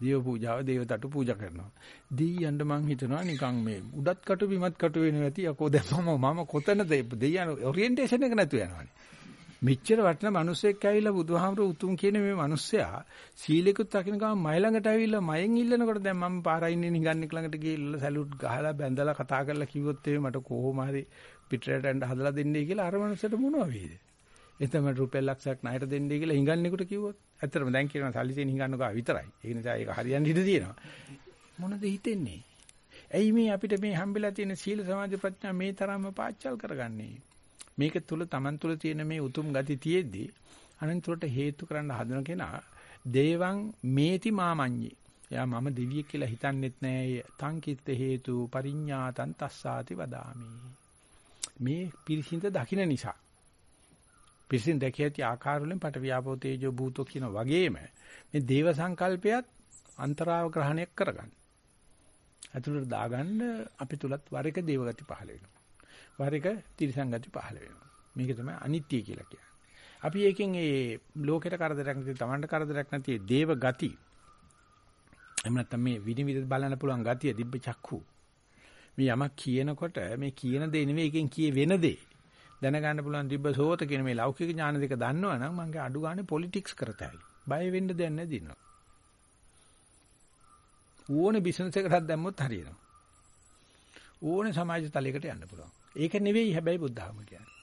දේව පූජාව දේව තටු පූජා කරනවා. දෙයියන්ට මං හිතනවා නිකන් මේ උඩත් කටු බිමත් කටු වෙනවා ඇති යකෝ දැන් මම මම කොතනද? දෙයියන් ඔරියන්ටේෂන් එක නැතුව යනවානේ. මෙච්චර වටින මිනිස්සෙක් ඇවිල්ලා බුදුහාමුදුරු උතුම් කියන මේ මිනිස්සයා සීලෙකුත් රකින්න ගමන් මයි ළඟට ඇවිල්ලා මයෙන් ඉල්ලනකොට දැන් මම පාරයි ඉන්නේ නිගන්නෙක් ළඟට ගිහිල්ලා සැලුට් ගහලා බැඳලා කතා කරලා කිව්වොත් එමේ මට කොහොම හරි පිටරට යන්න හදලා දෙන්නේ කියලා අර මිනිස්සට මොනවා වේද? එතන මට රුපියල් ලක්ෂයක් ණයට දෙන්නේ කියලා හිඟන්නෙකුට කිව්වොත් ඇත්තටම දැන් කියනවා සල්ලි තියෙන හිඟන්න ගා විතරයි. ඒ නිසා ඒක හරියන්න ඉඩ තියෙනවා. මොනද හිතෙන්නේ? ඇයි මේ අපිට මේ හම්බෙලා තියෙන සීල සමාධි ප්‍රඥා මේ තරම්ම පාච්චල් කරගන්නේ? මේක තුල Taman තුල තියෙන මේ උතුම් ගති තියෙද්දි අනන්තරට හේතු කරන්න හදන කෙනා දේවං මේති මාමඤ්ඤේ. එයා මම දෙවියෙක් කියලා හිතන්නෙත් නෑ. තංකිත හේතු පරිඤ්ඤාතං තස්සාති වදාමි. මේ පිරිසිඳ දකින්න නිසා. පිරිසිඳ දැකිය ඇති ආකාර වලින් පට ව්‍යාපෝ තේජෝ භූතෝ කියන වගේම මේ දේව සංකල්පයත් අන්තරාව ග්‍රහණයක් කරගන්න. අතුලට දාගන්න අපි තුලත් වර එක දේවගති පහළ වෙනවා. වර එක තිරිසන් ගති පහළ වෙනවා. මේක තමයි අනිත්‍ය කියලා කියන්නේ. අපි ඒකෙන් ඒ ලෝකෙට කරදරයක් නැති තමන්ට කරදරයක් නැති දේව ගති එහෙම නැත්නම් මේ විනිවිද බලන්න පුළුවන් ගතිය දිබ්බ චක්කු. මේ යමක් කියනකොට මේ කියන දේ නෙවෙයි එකෙන් කියේ වෙන දේ. දැනගන්න පුළුවන් දිබ්බ සෝත කියන මේ ලෞකික ඥාන දෙක දන්නවනම් මගේ අඩු ගානේ පොලිටික්ස් කරතයි. බය වෙන්න දෙයක් නැදිනවා. ඕනේ බිස්නස් එකකට දැම්මොත් හරියනවා. ඕනේ සමාජ තලයකට යන්න පුළුවන්. ඒක නෙවෙයි හැබැයි බුද්ධ ධර්ම කියන්නේ.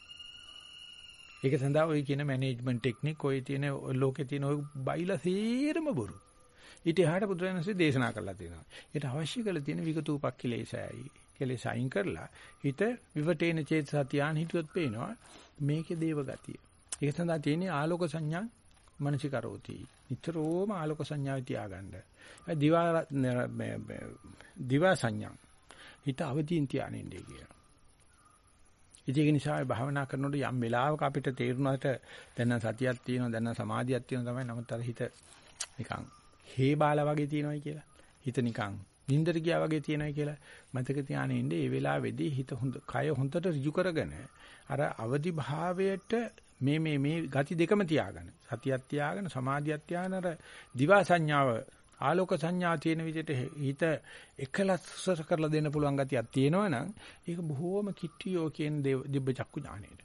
ඒක සඳහා ඔය කියන මැනේජ්මන්ට් ටෙක්නික් ඔය තියෙන ලෝකේ තියෙන ඔය බයිලා සේරම බොරු. ඊට එහාට බුදුරජාණන්සේ දේශනා කරලා තියෙනවා. ඒට අවශ්‍ය කරලා තියෙන විගතූපක් කෙලෙසයි. කෙලෙස අයින් කරලා හිත විවටේන චේතසතියාන් හිතුවත් පේනවා මේකේ දේව ගතිය. ඒක සඳහා තියෙන ආලෝක සංඥා මනසිකරෝති. නිතරම ආලෝක සංඥාව තියාගන්න. දිවා දිවා සංඥා. හිත අවදීන් තියානින්නේ කියලා. ඉතින් ඒක නිසා භාවනා කරනකොට යම් වෙලාවක අපිට තේරුණාට දැන් නම් සතියක් තියෙනවා දැන් නම් සමාධියක් තියෙනවා තමයි නමුත් අර හිත නිකන් හේ බාලා වගේ තියෙනවායි කියලා. හිත නිකන් නින්දට ගියා වගේ තියෙනවායි කියලා මතක තියාගෙන ඉන්නේ ඒ වෙලාවේදී හිත හොඳ කය හොඳට ඍජු කරගෙන අර අවදි භාවයට මේ මේ මේ ගති දෙකම තියාගන්න. සතියක් තියාගෙන සමාධියක් තියාගෙන අර දිවා සංඥාව ආලෝක සංඥා තියෙන විදිහට හිත එකලස් කරලා දෙන්න පුළුවන් ගතියක් තියෙනවනම් ඒක බොහෝම කිට්ටියෝ කියන දිබ්බ චක්කු ඥානයට.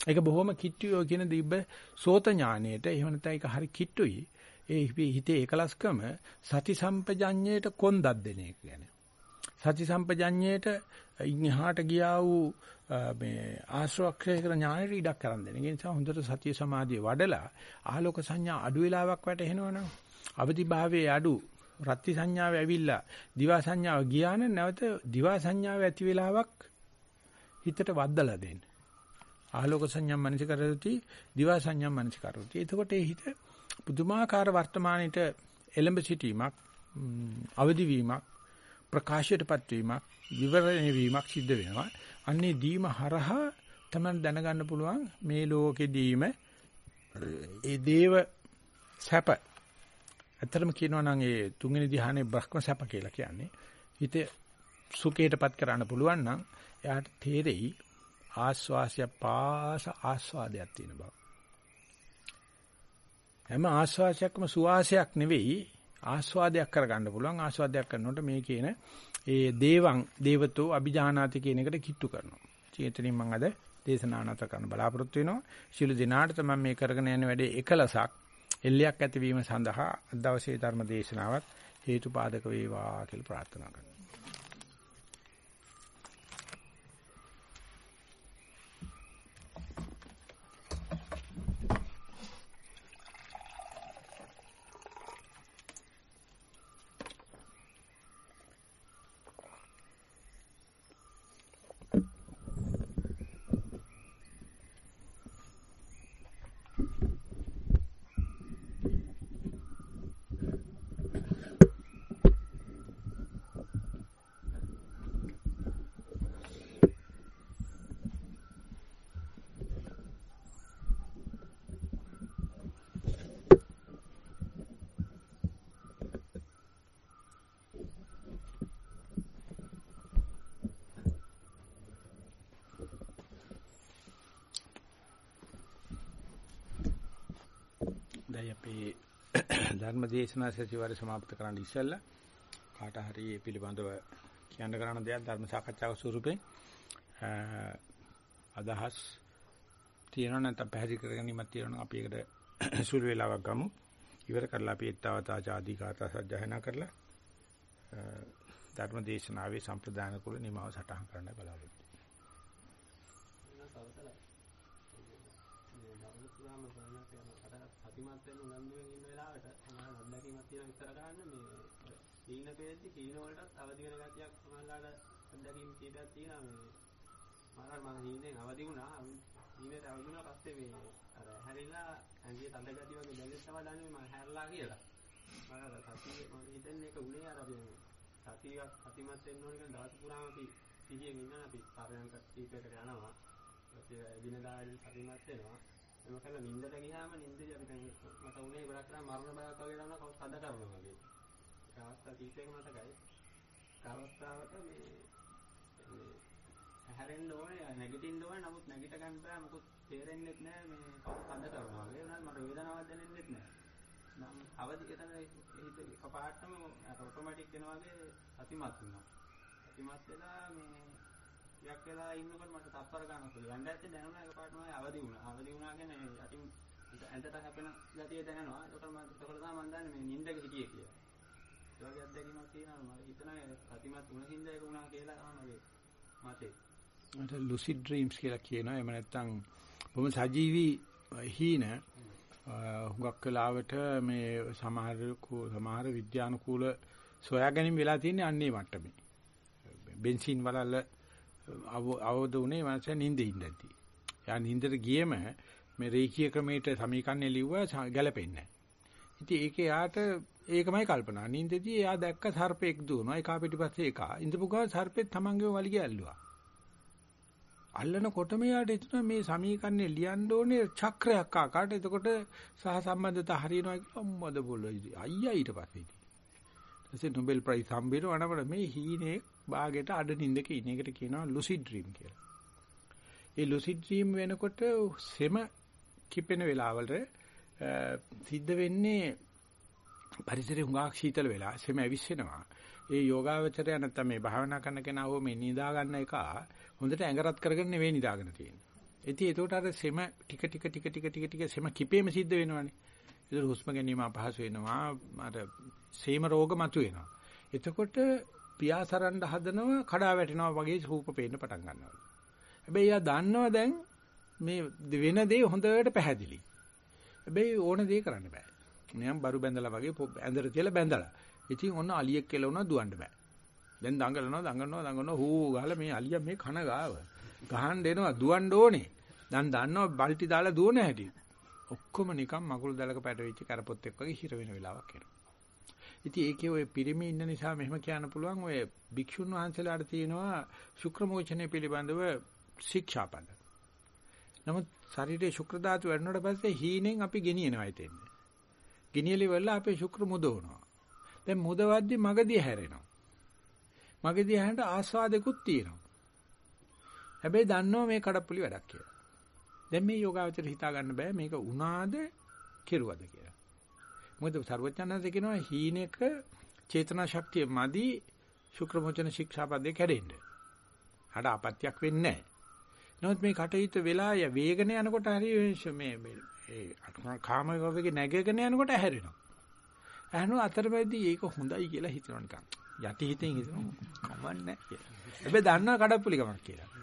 ඒක බොහෝම කිට්ටියෝ කියන දිබ්බ සෝත ඥානයට. එහෙම නැත්නම් ඒක හරි කිට්ටුයි. ඒ හිතේ එකලස්කම සති සම්පජඤ්ඤයට කොන්දක් දෙන එක කියන්නේ. සති සම්පජඤ්ඤයට ඉන්හාට ගියා වූ මේ ආශ්‍රවක්ෂය කරන ඥානෙට ඉඩක් කරන් දෙන. ඒ නිසා හොඳට සතිය සමාධිය වඩලා ආලෝක සංඥා අඩු වෙලාවක් වැටෙනවනම් අවදි භාවයේ අඩු රත්ති සංඥාව ඇවිල්ලා දිවා සංඥාව ගියා නම් නැවත දිවා සංඥාව ඇති වෙලාවක් හිතට වද්දලා දෙන්න. ආලෝක සංඥා මනසිකරති දිවා සංඥා මනසිකරති. එතකොට ඒ හිත පුදුමාකාර වර්තමානයේට එළඹ සිටීමක් අවදි වීමක් ප්‍රකාශයටපත් වීමක් විවරණය වීමක් සිද්ධ වෙනවා. අන්නේ දීම හරහා තමයි දැනගන්න පුළුවන් මේ ලෝකෙදීම ඒ දේව සැප ඇත්තටම කියනවා නම් ඒ තුන්වෙනි ධ්‍යානයේ බ්‍රහ්ම සැප කියලා කියන්නේ හිත සුඛයටපත් කරන්න පුළුවන් නම් එයාට තේරෙයි ආස්වාසය පාස ආස්වාදයක් තියෙන බව. හැම ආස්වාසයක්ම සුවාසයක් නෙවෙයි ආස්වාදයක් කරගන්න පුළුවන් ආස්වාදයක් කරනකොට මේ කියන ඒ දේවං දේවතෝ අභිජානාති කියන එකට කිට්ටු කරනවා. චේතනින් මම අද දේශනා නැත කරන බලාපොරොත්තු වෙනවා. ශිළු දිනාට තමයි මේ කරගෙන යන වැඩේ එකලසක් එල්ලයක් ඇතිවීම සඳහා දවසේ ධර්ම දේශනාවත් හේතුපාදක වේවා කියලා ප්‍රාර්ථනා කරනවා. ධර්ම දේශනා සතිವಾರ සමාප්ත කරන්න ඉස්සෙල්ලා කාට හරි මේ පිළිබඳව කියන්න කරන දෙයක් ධර්ම සාකච්ඡාවක ස්වරූපේ අදහස් තියෙනවා නැත්නම් පැහැදිලි කර ගැනීමක් තියෙනවා අපි ඒකට සුළු වේලාවක් ගමු. ඉවර කරලා අපි ඊත්තාවතා ආදී කාතා සජ්ජහනා කරලා ධර්ම දේශනාවේ සම්ප්‍රදාන කුල නිමාව සටහන් කරන්න බලාපොරොත්තු සතිමත් වෙන උනන්දුවෙන් ඉන්න වෙලාවට සමහර අත්දැකීමක් තියෙන විස්තර ගන්න මේ සීන පෙද්දි සීන වලටත් අවදි වෙන ගතියක් සමහරලාට අත්දැකීම් කීපයක් තියෙනවා මේ. මම මම හීනෙන් අවදි වුණා. හීනෙට අවදි වුණා පස්සේ මේ අර හැරිලා ඇඟේ තද ගතිය වගේ දැනෙත් තමයි දන්නේ මම හැරලා කියලා. මම අර සතිය මම හිතන්නේ ඒක උනේ අර අපි සතියක් සතිමත් වෙන්න ඕන කියලා දවස් පුරාම අපි සිහියෙන් ඉන්න අපි පරයන්ක කීපයකට යනවා. ඊට එදිනදා සතිමත් වෙනවා. ඒක කළා නිින්දට ගියාම නිින්දේ අපි දැන් මට උනේ ගොඩක් කරා මරණ බයක් වගේ තමයි කවුරුත් හද කරනවා වගේ. ඒක අවස්ථා කීපයක මතකයි. අවස්ථාවක මේ මේ හැරෙන්න ඕනේ නැගිටින්න ඕනේ නමුත් නැගිට ගන්න බෑ මොකද තේරෙන්නේ නැහැ මේ කවුරුත් හද කරනවා වගේ. උනාත් මට වේදනාවක් දැනෙන්නේ නැහැ. නම් අවදි එතන හිත කපාටම ඔටෝමැටික් වෙනවා වගේ අතිමත් වෙනවා. අතිමත් වෙලා මේ ටිකක් වෙලා ඉන්නකොට මට තප්පර පුළුවන්. යන්න ඇත්තේ දැනුණා එකපාරටම අවදි වුණා. අවදි වුණා කියන්නේ යටින් ඇඳට හැපෙන ගතිය දැනෙනවා. ඒකට මම ඒකට තමයි මම දන්නේ මේ නිින්දක හිටියේ කියලා. ඒ වගේ අත්දැකීමක් තියෙනවා. මම හිතනවා සතිමත් වුණ හින්දා ඒක වුණා කියලා තමයි මතේ. මට lucid dreams කියලා කියනවා. එහෙම නැත්නම් බොහොම සජීවී හීන හුඟක් වෙලාවට මේ සමහර සමහර විද්‍යානුකූල සොයා ගැනීම වෙලා තියෙන්නේ අන්නේ මට්ටමේ. බෙන්සින් වලල්ල අවබෝධ වුණේ මනස නිින්දේ ඉඳද්දි. යා නිින්දට ගියම මේ රේඛීය ක්‍රමයට සමීකරණය ලිව්වා ගැලපෙන්නේ නැහැ. ඉතින් ඒකේ යාට ඒකමයි කල්පනා. නිින්දදී එයා දැක්ක සර්පෙක් දුවනවා. ඒකා පිටිපස්සේ ඒකා. ඉඳපු ගාව සර්පෙත් තමන්ගේ වලිගය ඇල්ලුවා. අල්ලනකොටම යාට එතුන මේ සමීකරණය ලියන්න ඕනේ චක්‍රයක් ආකාරයට. එතකොට සහ සම්බන්ධතා හරියනවා කියලා මොකද બોලයි. අයියා ඊට පස්සේ. ඊටසේ නොබෙල් ප්‍රයිස් හම්බෙන්න වනවල මේ හීනේ භාගයට අඩ නින්දක ඉන්න එකට කියනවා lucid dream කියලා. ඒ lucid dream වෙනකොට සෙම කිපෙන වෙලාවලට සිද්ධ වෙන්නේ පරිසරය හුඟක් සීතල වෙලා සෙම ඇවිස්සෙනවා. ඒ යෝගාවචරය නැත්තම් මේ භාවනා කරන කෙනා හෝ මේ නිදා ගන්න එක හොඳට ඇඟරත් කරගෙන නෙවෙයි නිදාගෙන තියෙන්නේ. ඉතින් ඒකට අර සෙම ටික ටික ටික ටික ටික ටික සෙම කිපීම සිද්ධ වෙනවනේ. ඒක හුස්ම ගැනීම අපහසු වෙනවා. අර සීම රෝග මතුවෙනවා. එතකොට පියාසරන්න හදනව කඩා වැටෙනවා වගේ රූප පේන්න පටන් ගන්නවා. හැබැයි එයා දන්නවා දැන් මේ වෙන දේ හොඳට පැහැදිලි. හැබැයි ඕන දේ කරන්න බෑ. නියම් බරු බැඳලා වගේ ඇඳට තියලා බැඳලා. ඉතින් ඔන්න අලියෙක් කියලා උනා දුවන්න බෑ. දැන් දඟලනවා දඟලනවා දඟලනවා හූ ගහලා මේ අලියා මේ කන ගාව. ගහන්න එනවා දුවන්න ඕනේ. දැන් දන්නවා බල්ටි දාලා දුවන හැටි. ඔක්කොම නිකන් මකුළු දැලක පැටවෙච්ච කරපොත්තෙක් වගේ හිර වෙන වෙලාවක් එනවා. ඉතින් ඒකේ ඔය පිරිමි ඉන්න නිසා මෙහෙම කියන්න පුළුවන් ඔය භික්ෂුන් වහන්සේලාට තියෙනවා ශුක්‍රමෝචනය පිළිබඳව ශික්ෂාපද. නමුත් ශරීරයේ ශුක්‍ර ධාතු වැඩනට පස්සේ හීනෙන් අපි ගෙනියනවා ඉතින්. ගෙනියලි වෙලා අපේ ශුක්‍ර මුදවනවා. දැන් මුදවද්දි මගදී හැරෙනවා. මගදී හැරෙන්න ආස්වාදෙකුත් තියෙනවා. හැබැයි දන්නවා මේ කඩප්පුලි වැඩක් කියලා. දැන් මේ යෝගාවචර හිතා ගන්න බෑ මේක උනාද කෙරුවද කියලා. මොකද සර්වඥාන්සේ කියනවා හීනෙක චේතනා ශක්තිය මදි ශුක්‍ර මොචන ශික්ෂාපදේ කැඩෙන්න. හඩ අපත්‍යක් වෙන්නේ නැහැ. නමුත් මේ කටයුත්ත වෙලා ය වේගන යනකොට හරි මේ ඒ කාම වගේ නැගගෙන යනකොට ඇහැරෙනවා. ඇහනු අතරමැදි ඒක හොඳයි කියලා හිතනවා නිකන්. යටි හිතෙන් හිතනවා කමන්නේ කියලා. හැබැයි දන්නා කඩප්පුලි කමක් කියලා.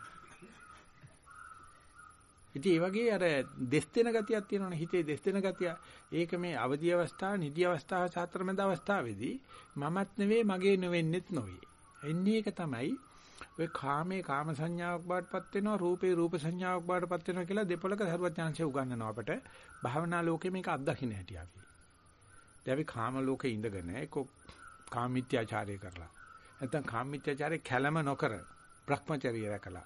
ඉතින් ඒ වගේ අර දෙස් දෙන ගතියක් තියෙනවනේ හිතේ දෙස් දෙන ගතිය. ඒක මේ අවදි අවස්ථාව, නිදි අවස්ථාව, සාතරමෙද අවස්ථාවේදී මමත් නෙවෙයි මගේ නෙවෙන්නෙත් නොවේ. එන්නේ ඒක තමයි ඔය කාමේ කාම සංඥාවක් බාටපත් වෙනවා, රූපේ රූප සංඥාවක් බාටපත් වෙනවා කියලා දෙපොලක සරුවත් chance උගන්වනවා අපට. භාවනා ලෝකේ මේක අත්දකින්න හැටි අපි. දැන් අපි කාම ලෝකේ ඉඳගෙන ඒක කාමීත්‍යාචාරය කරලා. නැත්නම් කාමීත්‍යාචාරය කැළම නොකර භ්‍රමචර්යය රැකලා.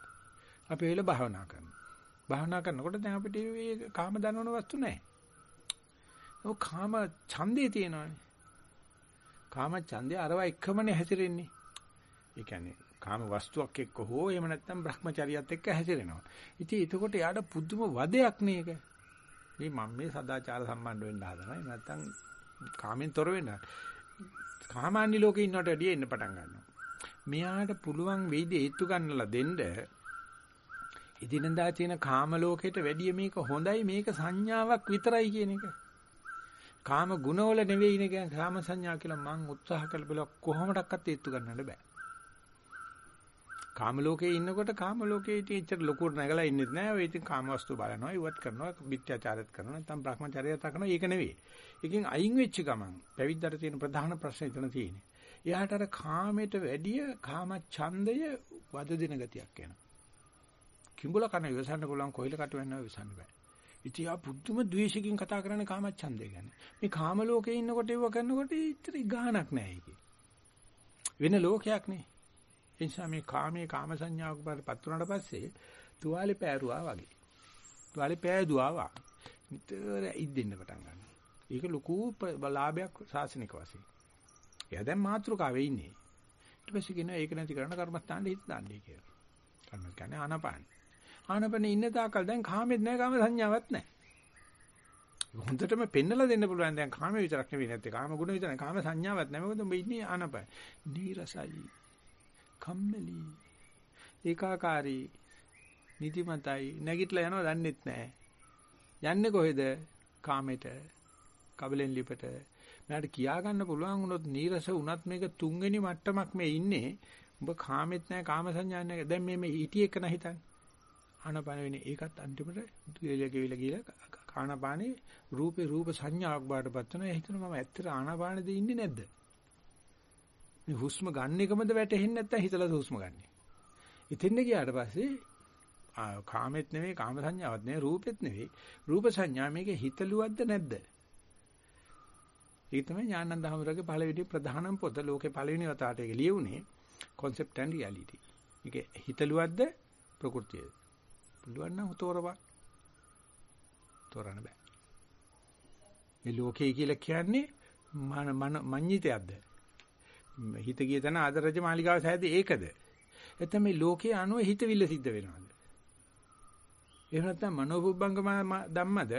අපි වෙල භාවනා කරනවා. භාවනා කරනකොට දැන් අපිට මේ කාම දනවන වස්තු නැහැ. ඔව් කාම ඡන්දේ තියෙනවානේ. කාම ඡන්දේ අරව එකමනේ හැසිරෙන්නේ. ඒ කියන්නේ කාම වස්තුවක් එක්ක හෝ එහෙම නැත්නම් Brahmachariyaත් එක්ක හැසිරෙනවා. ඉතින් එතකොට යාට පුදුම වදයක් නේක. මේ මම මේ සදාචාර සම්බන්ධ වෙන්න හදනවා. නැත්නම් කාමෙන් තොර වෙන්න. කාමාන්‍ය ලෝකේ ඉන්නවට වැඩිය එන්න පටන් ගන්නවා. මෙයාට පුළුවන් වෙයිද හේතු ගන්නලා දෙන්න ඉදිනදා තියෙන කාම ලෝකයට වැඩිය මේක හොඳයි මේක සංඥාවක් විතරයි කියන එක. කාම ගුණවල නෙවෙයි නේ කියන්නේ කාම සංඥා කියලා මං උත්සාහ කළ බල කොහොමඩක්වත් හේතු ගන්නන්න බෑ. කාම ලෝකේ ඉන්නකොට කාම ලෝකේ ඉතින් එච්චර ලොකුට නැගලා ඉන්නෙත් නෑ. ඔය ඉතින් කාම වස්තු බලනවා, ඉවත් කරනවා, විත්‍යාචාරයත් කරනවා, නැත්නම් භ්‍රමචාරයත් කරනවා. ඒක නෙවෙයි. ඒකෙන් අයින් වෙච්ච ගමන් පැවිද්දට තියෙන ප්‍රධාන ප්‍රශ්නේ එතන තියෙන්නේ. එයාට අර කාමයට වැඩිය කාම ඡන්දය වද දෙන ගතියක් එනවා. කිඹුල කන ඉවසන්න පුළුවන් කොයිල කට වෙන්නව ඉවසන්න බෑ. ඉතින් ආ පුදුම ද්වේෂකින් කතා කරන්නේ කාම ඡන්දය ගැන. මේ කාම ලෝකේ ඉන්නකොට ඒව කරනකොට ඉතරි ගාණක් නෑ ඒකේ. වෙන ලෝකයක් නේ. ඒ නිසා මේ කාමයේ කාම සංඥාවක පත් වුණාට පස්සේ තුවාලේ පෑරුවා වගේ. තුවාලේ පෑදුවා වා. නිතර ඉද්දෙන්න පටන් ගන්නවා. ඒක ලොකු ලාභයක් සාසනික වශයෙන්. එයා දැන් මාත්‍රකාවේ ඉන්නේ. ඊට පස්සේ කියනවා ඒක නැති කරන්න කර්මස්ථානෙ හිත දාන්නේ කියලා. කර්ම කියන්නේ ආනපාන. ආනපනේ ඉන්න තාකල් දැන් කාමෙත් නැහැ කාම සංඥාවක් නැහැ. හොඳටම පෙන්නලා දෙන්න පුළුවන් දැන් කාම විතරක් නෙවෙයි නැත්තේ කාම ගුණ විතරයි කාම සංඥාවක් නැහැ මොකද ඔබ ඉන්නේ ආනපන. නීරසයි. කම්මැලි. ඒකාකාරී. නිදිමතයි. නැගිටලා යනවා දන්නෙත් නැහැ. යන්නේ කොහෙද? කාමෙට. කබලෙන් ලිපට. මට කියා ගන්න පුළුවන් වුණොත් නීරස වුණත් මේක තුන්වෙනි මට්ටමක් මේ ඉන්නේ. ඔබ කාමෙත් නැහැ කාම සංඥා නැහැ. දැන් මේ මේ හිටිය එක නැහිතන්නේ. ආනපාන වෙන්නේ ඒකත් අන්තිමට දුවේලිය ගෙවිලා ගිහලා ආනපානේ රූපේ රූප සංඥාවක් බාටපත් වෙනවා. ඒ හිතන මම ඇත්තට ආනපානේද ඉන්නේ නැද්ද? මේ හුස්ම ගන්න එකමද වැටෙන්නේ නැත්නම් හිතලා හුස්ම ගන්නෙ. ඉතින් ගියාට පස්සේ කාමෙත් නෙවෙයි කාම සංඥාවක් නෙවෙයි රූපෙත් නෙවෙයි රූප සංඥා මේක හිතලුවද්ද නැද්ද? ඒක තමයි ඥානන්ද හමුරගේ පළවෙනි ප්‍රධානම පොත ලෝකේ පළවෙනි වතාවට ඒක ලියුනේ concept and reality. මේක හිතලුවද්ද ප්‍රകൃතියද? පුළුවන් නම් තෝරපන්. තෝරන්න බෑ. මේ ලෝකේ කියලා කියන්නේ මන මන මඤ්ඤිතයක්ද? හිත ගිය තැන ආදරජ මාලිගාව සෑදී ඒකද? එතන මේ ලෝකයේ අනුව හිතවිල්ල සිද්ධ වෙනවද? එහෙම නැත්නම් මනෝපුබ්බංගම ධම්මද?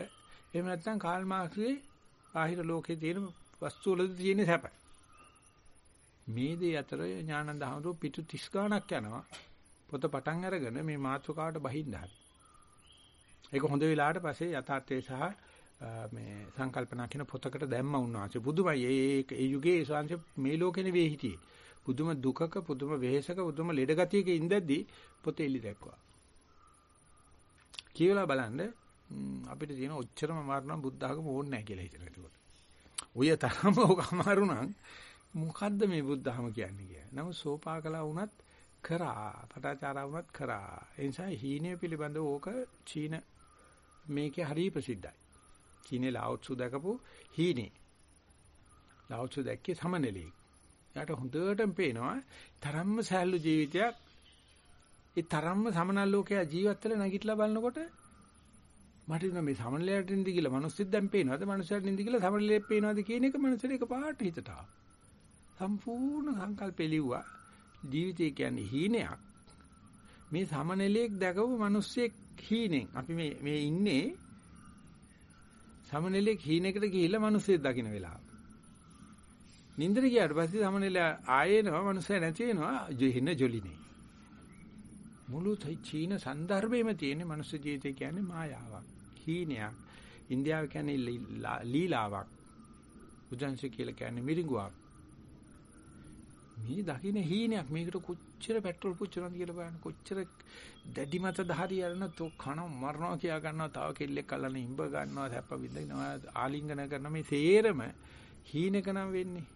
එහෙම නැත්නම් කාල් මාක්ස්ගේ බාහිර ලෝකයේ තියෙන වස්තු වලද තියෙන සැප? මේ දේ අතර ඥානන්ද හඳු පිටු 30 ගණක් යනවා. පොත පටන් අරගෙන මේ මාතෘකාවට බහින්න හරි. ඒක හොඳ වෙලාවට පස්සේ යථාර්ථයේ සහ මේ සංකල්පනා කියන පොතකට දැම්ම උන්වහන්සේ පුදුමයි ඒ ඒ යුගයේ ශාංශ මේ ලෝකේ නෙවෙයි හිටියේ. පුදුම දුකක පුදුම වෙහෙසක පුදුම ලෙඩ ගතියක ඉඳද්දි පොතේ එලි දැක්වා. කියලා බලන්න අපිට තියෙන ඔච්චරම අමාරුනම් බුද්ධ ආගම ඕනේ නැහැ කියලා හිතන ඒකට. ඔය තරම ඔක අමාරු නම් මොකද්ද මේ බුද්ධ ධර්ම කියන්නේ කියලා. නමුත් සෝපාකලා වුණත් කරා පටාචාරා වුණත් කරා. ඒ නිසා හීනය පිළිබඳව ඕක චීන මේකේ හරිය ප්‍රසිද්ධයි. චීනේ ලාଓත්සු දැකපු හීනේ. ලාওත්සු දැක්කේ සමනලෙක්. යාට හොඳටම පේනවා තරම්ම සෑහළු ජීවිතයක් ඒ තරම්ම සමනල් ලෝකයා ජීවත් වෙලා නැගිටලා බලනකොට මට හිතෙනවා මේ සමනලයට නිදි කියලා මිනිස්සුත් දැන් පේනවද මිනිස්සුන්ට නිදි කියලා සමනලෙත් පේනවද කියන එක මිනිස්සුන්ට එක පාට හිතට ආවා. සම්පූර්ණ සංකල්පෙ ලිව්වා. ජීවිතය කියන්නේ හීනයක්. මේ සමනලෙක් දැකපු මිනිස්සෙක් හීනෙන්. අපි මේ මේ ඉන්නේ සමනලෙක් හීනෙකට ගිහිල්ලා මිනිස්සෙක් දකින්න වෙලාව. නින්දර ගියාට පස්සේ සමනලයා ආයෙනවා මිනිස්සයා නැති වෙනවා ජීහින ජොලිනේ. මුළු චීන සන්දර්භෙම තියෙන මනුස්ස ජීවිතය කියන්නේ මායාවක්. හීනයක්. ඉන්දියාව කියන්නේ ලීලාවක්. උජන්සි කියලා කියන්නේ මිරිඟුවක්. මේ දකින්න හීනයක්. මේකට කොච්චර පෙට්‍රල් පුච්චනවද කියලා බලන්න. කොච්චර දැඩි මත දහරිය යන තෝ කන මරනවා කියා ගන්නවා. තව කෙල්ලෙක් අල්ලන ඉඹ ගන්නවා සැප විඳිනවා ආලිංගන කරන මේ තේරම හීනක නම් වෙන්නේ.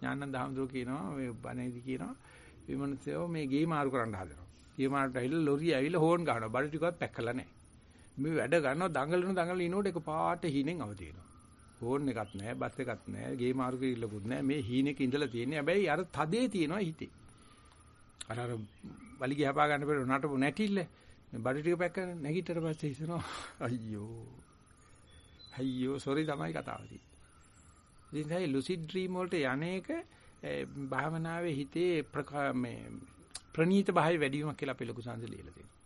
ඥානන්ද හඳුර කියනවා මේ බණේදි කියනවා විමනසයෝ මේ ගේ මාරු කරන්න හදනවා. ගේ මාරුට ඇවිල්ලා ලොරිය ඇවිල්ලා හෝන් ගන්නවා බඩ ටිකවත් පැක් කළා නැහැ. මේ වැඩ ගන්නවා දඟලන දඟලන ඉනෝට එක පාට හීනෙන් අවදි වෙනවා ෆෝන් එකක් නැහැ, බස් එකක් නැහැ, ගේ මාරු කිරිල්ලකුත් නැහැ. මේ හීනෙක ඉඳලා තියෙන්නේ. හැබැයි අර තදේ තියෙනවා හිතේ. අර අර වලිගය හපා ගන්න බැරි නටපු නැටිල්ල. මේ බඩ ටික පැක් කරන නැගිටතර පස්සේ හිතනවා අයියෝ. අයියෝ සෝරි තමයි කතාව තියෙන්නේ. ඉතින් ඒ ලුසිඩ් ඩ්‍රීම් වලට යන්නේක භාවනාවේ හිතේ මේ ප්‍රනීත භාවය වැඩි වීමක් කියලා අපි ලොකු සංසල ලියලා තියෙනවා.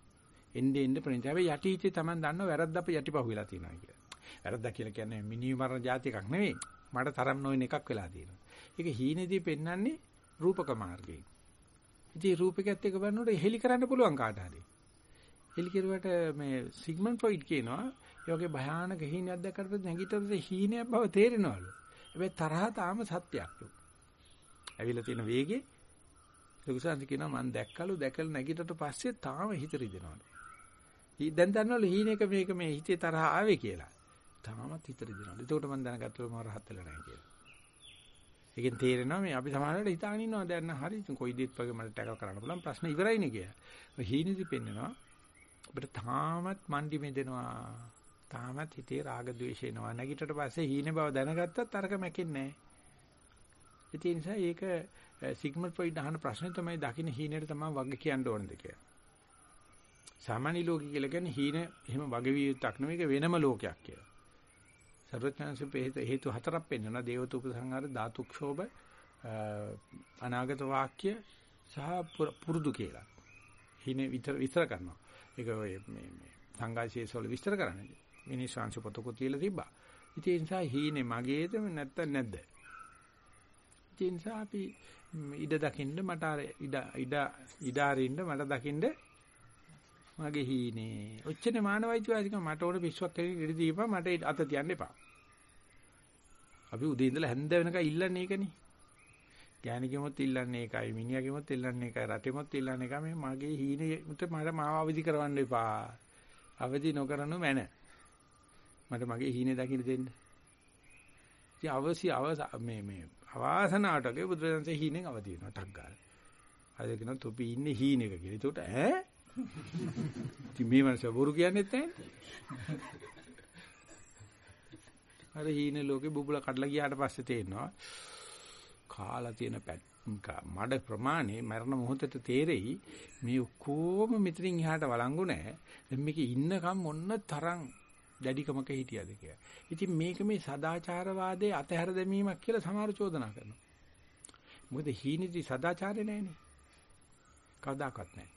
එන්නේ එන්නේ ප්‍රනීත. හැබැයි යටි හිතේ Taman දන්නව වැරද්ද අප යටිපහුව වෙලා තියෙනවා කියලා. වැරද්දක් කියලා කියන්නේ මිනි මරණ જાති එකක් නෙවෙයි. මට තරම් නොවන එකක් වෙලා තියෙනවා. ඒක හීනේදී පෙන්වන්නේ රූපක මාර්ගයෙන්. ඉතින් රූපකයත් එක්ක බලනකොට හෙලි කරන්න පුළුවන් කාට හරි. හෙලි කෙරුවට මේ සිග්මන්ඩ් ෆ්‍රොයිඩ් කියනවා ඒ වගේ භයානක හීනයක් දැක්කට පස්සේ නැගිටිනකොට හීනයක් බව තේරෙනවලු. හැබැයි තරහ තාම සත්‍යයක්ලු. ඇවිල්ලා තියෙන වේගේ ලොකුසාන්ති කියනවා මම දැක්කලු දැකලා නැගිටට පස්සේ තාම හිත රිදෙනවලු. දැන් දන්නවලු හීනෙක මේක මේ හිතේ තරහ ආවේ කියලා. තාමත් හිත රිදෙනවලු. එතකොට මම දැනගත්තලු මම රහත් වෙලා නැහැ කියලා. ඒකෙන් තේරෙනවා මේ අපි සමහරවිට හිතාගෙන ඉන්නවා දැන් හරි කොයි දෙයක් වගේ මට ටැකල් කරන්න පුළුවන් ප්‍රශ්න ඉවරයිනේ කියලා. හීනෙදි පෙන්නනවා අපිට තාමත් මන්දි මෙදෙනවා. තාමත් හිතේ රාග ద్వේෂ එනවා. නැගිටට පස්සේ හීන බව දැනගත්තත් අරක මැකෙන්නේ නැහැ. ඒ නිසා ඒක සිග්මන්ඩ් ෆ්‍රොයිඩ් අහන ප්‍රශ්නේ තමයි දකින්න හීනෙට තමයි වගේ කියන්න ඕනද කියලා. සාමාන්‍ය ලෝකෙ කියලා කියන්නේ හීන එහෙම වගේ විය යුත්තක් නෙවෙයි ඒක වෙනම ලෝකයක් කියලා. සර්වඥාන්සේ හේතු හතරක් පෙන්වනවා දේවතුප සංහාර ධාතුක්ෂෝභ අනාගත වාක්‍ය සහ පුරුදු කියලා. හීන විතර විතර කරනවා. ඒක ඔය මේ මේ සංඝාශීස වල විස්තර කරන්නේ. මිනිස්සුන්ස පොතක තියලා තිබ්බා. ඉතින් ඒ නිසා හීනේ මගේද නැත්තම් නැද්ද? ඒ නිසා අපි ඉඩ දකින්න මට අර ඉඩ ඉඩ ඉඩ අරින්න මට දකින්න මගේ හීනේ. ඔච්චරේ මානවයිතිවාසිකම මට ඕන පිස්සුවක් කෙනෙක් ඉඩ දීපන් මට අත තියන්න එපා. අපි උදේ ඉඳලා හැන්ද වෙනකන් ඉල්ලන්නේ ඒකනේ. ගෑණිකෙමොත් ඉල්ලන්නේ ඒකයි මිනිහාගෙමොත් ඉල්ලන්නේ ඒකයි රටෙමොත් ඉල්ලන්නේ ඒකයි මේ මගේ හීනෙට මට මාව අවදි කරවන්න එපා. අවදි නොකරනු මැන. මට මගේ හීනේ දකින්න දෙන්න. ඉතින් අවශ්‍ය අවස මේ මේ අවාසනාවටගේ බුදුරජාණන්සේ හීනෙන් අවදි වෙනවා ටක් ගාලා. අද කියනවා තොපි ඉන්නේ හීනෙක කියලා. ඒකට ඈ? ඉතින් මේ මනස බොරු කියන්නේත් නැහැ. අර හීනේ ලෝකේ බුබුල කඩලා ගියාට පස්සේ තේරෙනවා කාලා තියෙන මඩ ප්‍රමාණය මරණ මොහොතට තේරෙයි මේ ඔක්කොම මෙතනින් එහාට වළංගු නැහැ. දැන් මේකේ ඉන්නකම් මොන්න තරම් දැඩිකමක හිටියද කියලා. ඉතින් මේක මේ සදාචාරවාදයේ අතහැර දැමීමක් කියලා සමහර චෝදනා කරනවා. මොකද හීනිදි සදාචාරය නැහැනේ. කවදාකවත් නැහැ.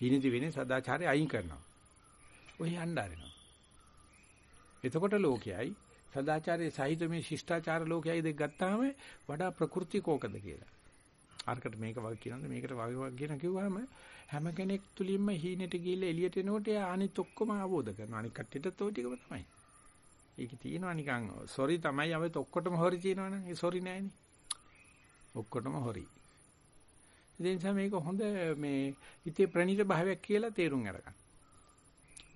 හීනදි වෙන්නේ සදාචාරය අයින් කරනවා. ඔය යන්න ආරිනවා. එතකොට ලෝකයයි සදාචාරයේ සහිත මේ ශිෂ්ටාචාර ලෝකයයි දෙක ගත්තාම වඩා ප්‍රകൃති කෝකද කියලා. අරකට මේක වගේ කියනද මේකට වගේ වගේ කියන කිව්වම හැම කෙනෙක් තුලින්ම හීනෙට ගිහිල්ලා එළියට එනකොට එයා අනිත් ඔක්කොම ආවෝද කරනවා. අනිත් කට්ටියටත් ওই ටිකම තමයි. ඒක තියෙනවා නිකන් සොරි තමයි අවෙත් ඔක්කොටම හොරි තියෙනවනේ. ඒ සොරි නෑනේ. ඔක්කොටම හොරි. ඒ නිසා මේක හොඳ මේ හිතේ ප්‍රණීත භාවයක් කියලා තේරුම් අරගන්න.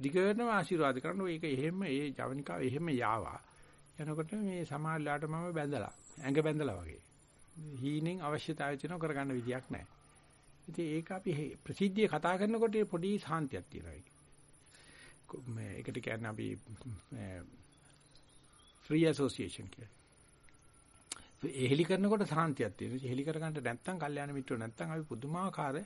දිගටම ආශිර්වාද කරනවා. ඒක එහෙම ඒ ජවනිකාව එහෙම යාවා. යනකොට මේ සමාල්ලාට මම බැඳලා ඇඟ බැඳලා වගේ. හීනෙන් අවශ්‍යතාවය තියෙනව කරගන්න විදියක් නැහැ. ඉතින් ඒක අපි ප්‍රසිද්ධිය කතා කරනකොට පොඩි සාන්තියක් තියෙනවා ඒක. මේ ඒකට කියන්නේ අපි ෆ්‍රී ඇසෝසියේෂන් කියලා. එහෙලි කරනකොට සාන්තියක් තියෙනවා. එහෙලි කරගන්න නැත්නම් කල්යාණ මිත්‍රෝ නැත්නම් අපි පුදුමාකාර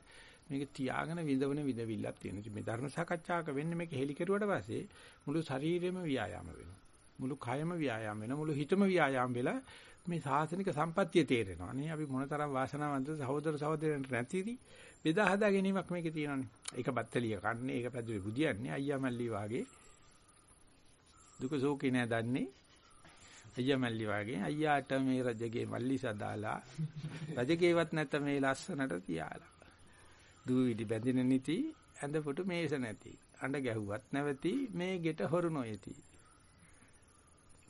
මේක තියාගෙන විඳවන විඳවිල්ලක් තියෙනවා. මේ ධර්ම සාකච්ඡාවක වෙන්නේ මේක හෙලි කෙරුවට පස්සේ මුළු ශරීරෙම ව්‍යායාම වෙනවා. මුළු කයම ව්‍යායාම වෙනවා. මුළු හිතම ව්‍යායාම වෙලා මේ සාසනික සම්පත්තිය තේරෙනවා. නේ අපි මොනතරම් වාසනාවන්තද සහෝදර සහෝදරයන්ට නැතිවි බෙදා හදා ගැනීමක් මේකේ තියෙනවානේ. ඒක බත්තලිය කන්නේ, ඒක පැදුවේ බුදියන්නේ අයියා මල්ලි වාගේ. දුක සෝකේ නෑ දන්නේ. අයියා මල්ලි වාගේ අයියාට මේ රජගේ මල්ලි සදාලා රජගේවත් නැත මේ ලස්සනට තියාලා. දූවිලි බැඳින නිති ඇඳ පුටු මේස නැති. අඬ ගැහුවත් නැවති මේ ගෙට හොරු නොයති.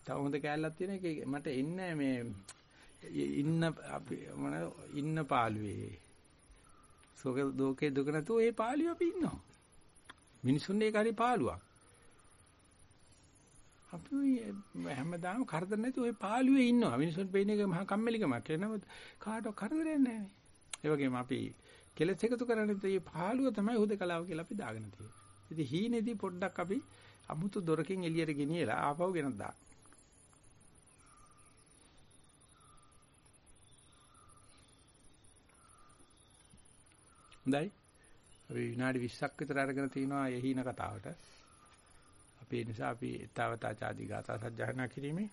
තව හොඳ කෑල්ලක් තියෙන එක මට එන්නේ මේ ඉන්න අපි මොන ඉන්න පාළුවේ සෝක දෝකේ දුක නැතුව ඒ පාළුවේ අපි ඉන්නවා මිනිසුන් ඒක හරි පාළුවක් අපි හැමදාම කරදර නැතුව ওই පාළුවේ ඉන්නවා. මිනිසුන් පේන එක මහා කම්මැලිකමක්. එනවද කාටවත් කරදරයක් නැහැ ඒ වගේම අපි කෙලස් එකතු කරන්නේ මේ පාළුව තමයි හුදකලාව කියලා අපි දාගෙන තියෙන්නේ. ඉතින් හීනේදී පොඩ්ඩක් අපි අමුතු දොරකින් එළියට ගෙනියලා ආපහු ගෙනත් දාන්න. හොඳයි. අපි විනාඩි 20ක් විතර අරගෙන තිනවා යහින කතාවට. අපි ඒ නිසා අපි ඊතාවතා ආදී ගාථා සජ්ජායනා කිරීමේ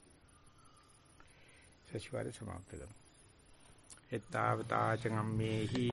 සතිವಾರය සමාප්ත කරමු. ඊතාවතා චංගම්මේහි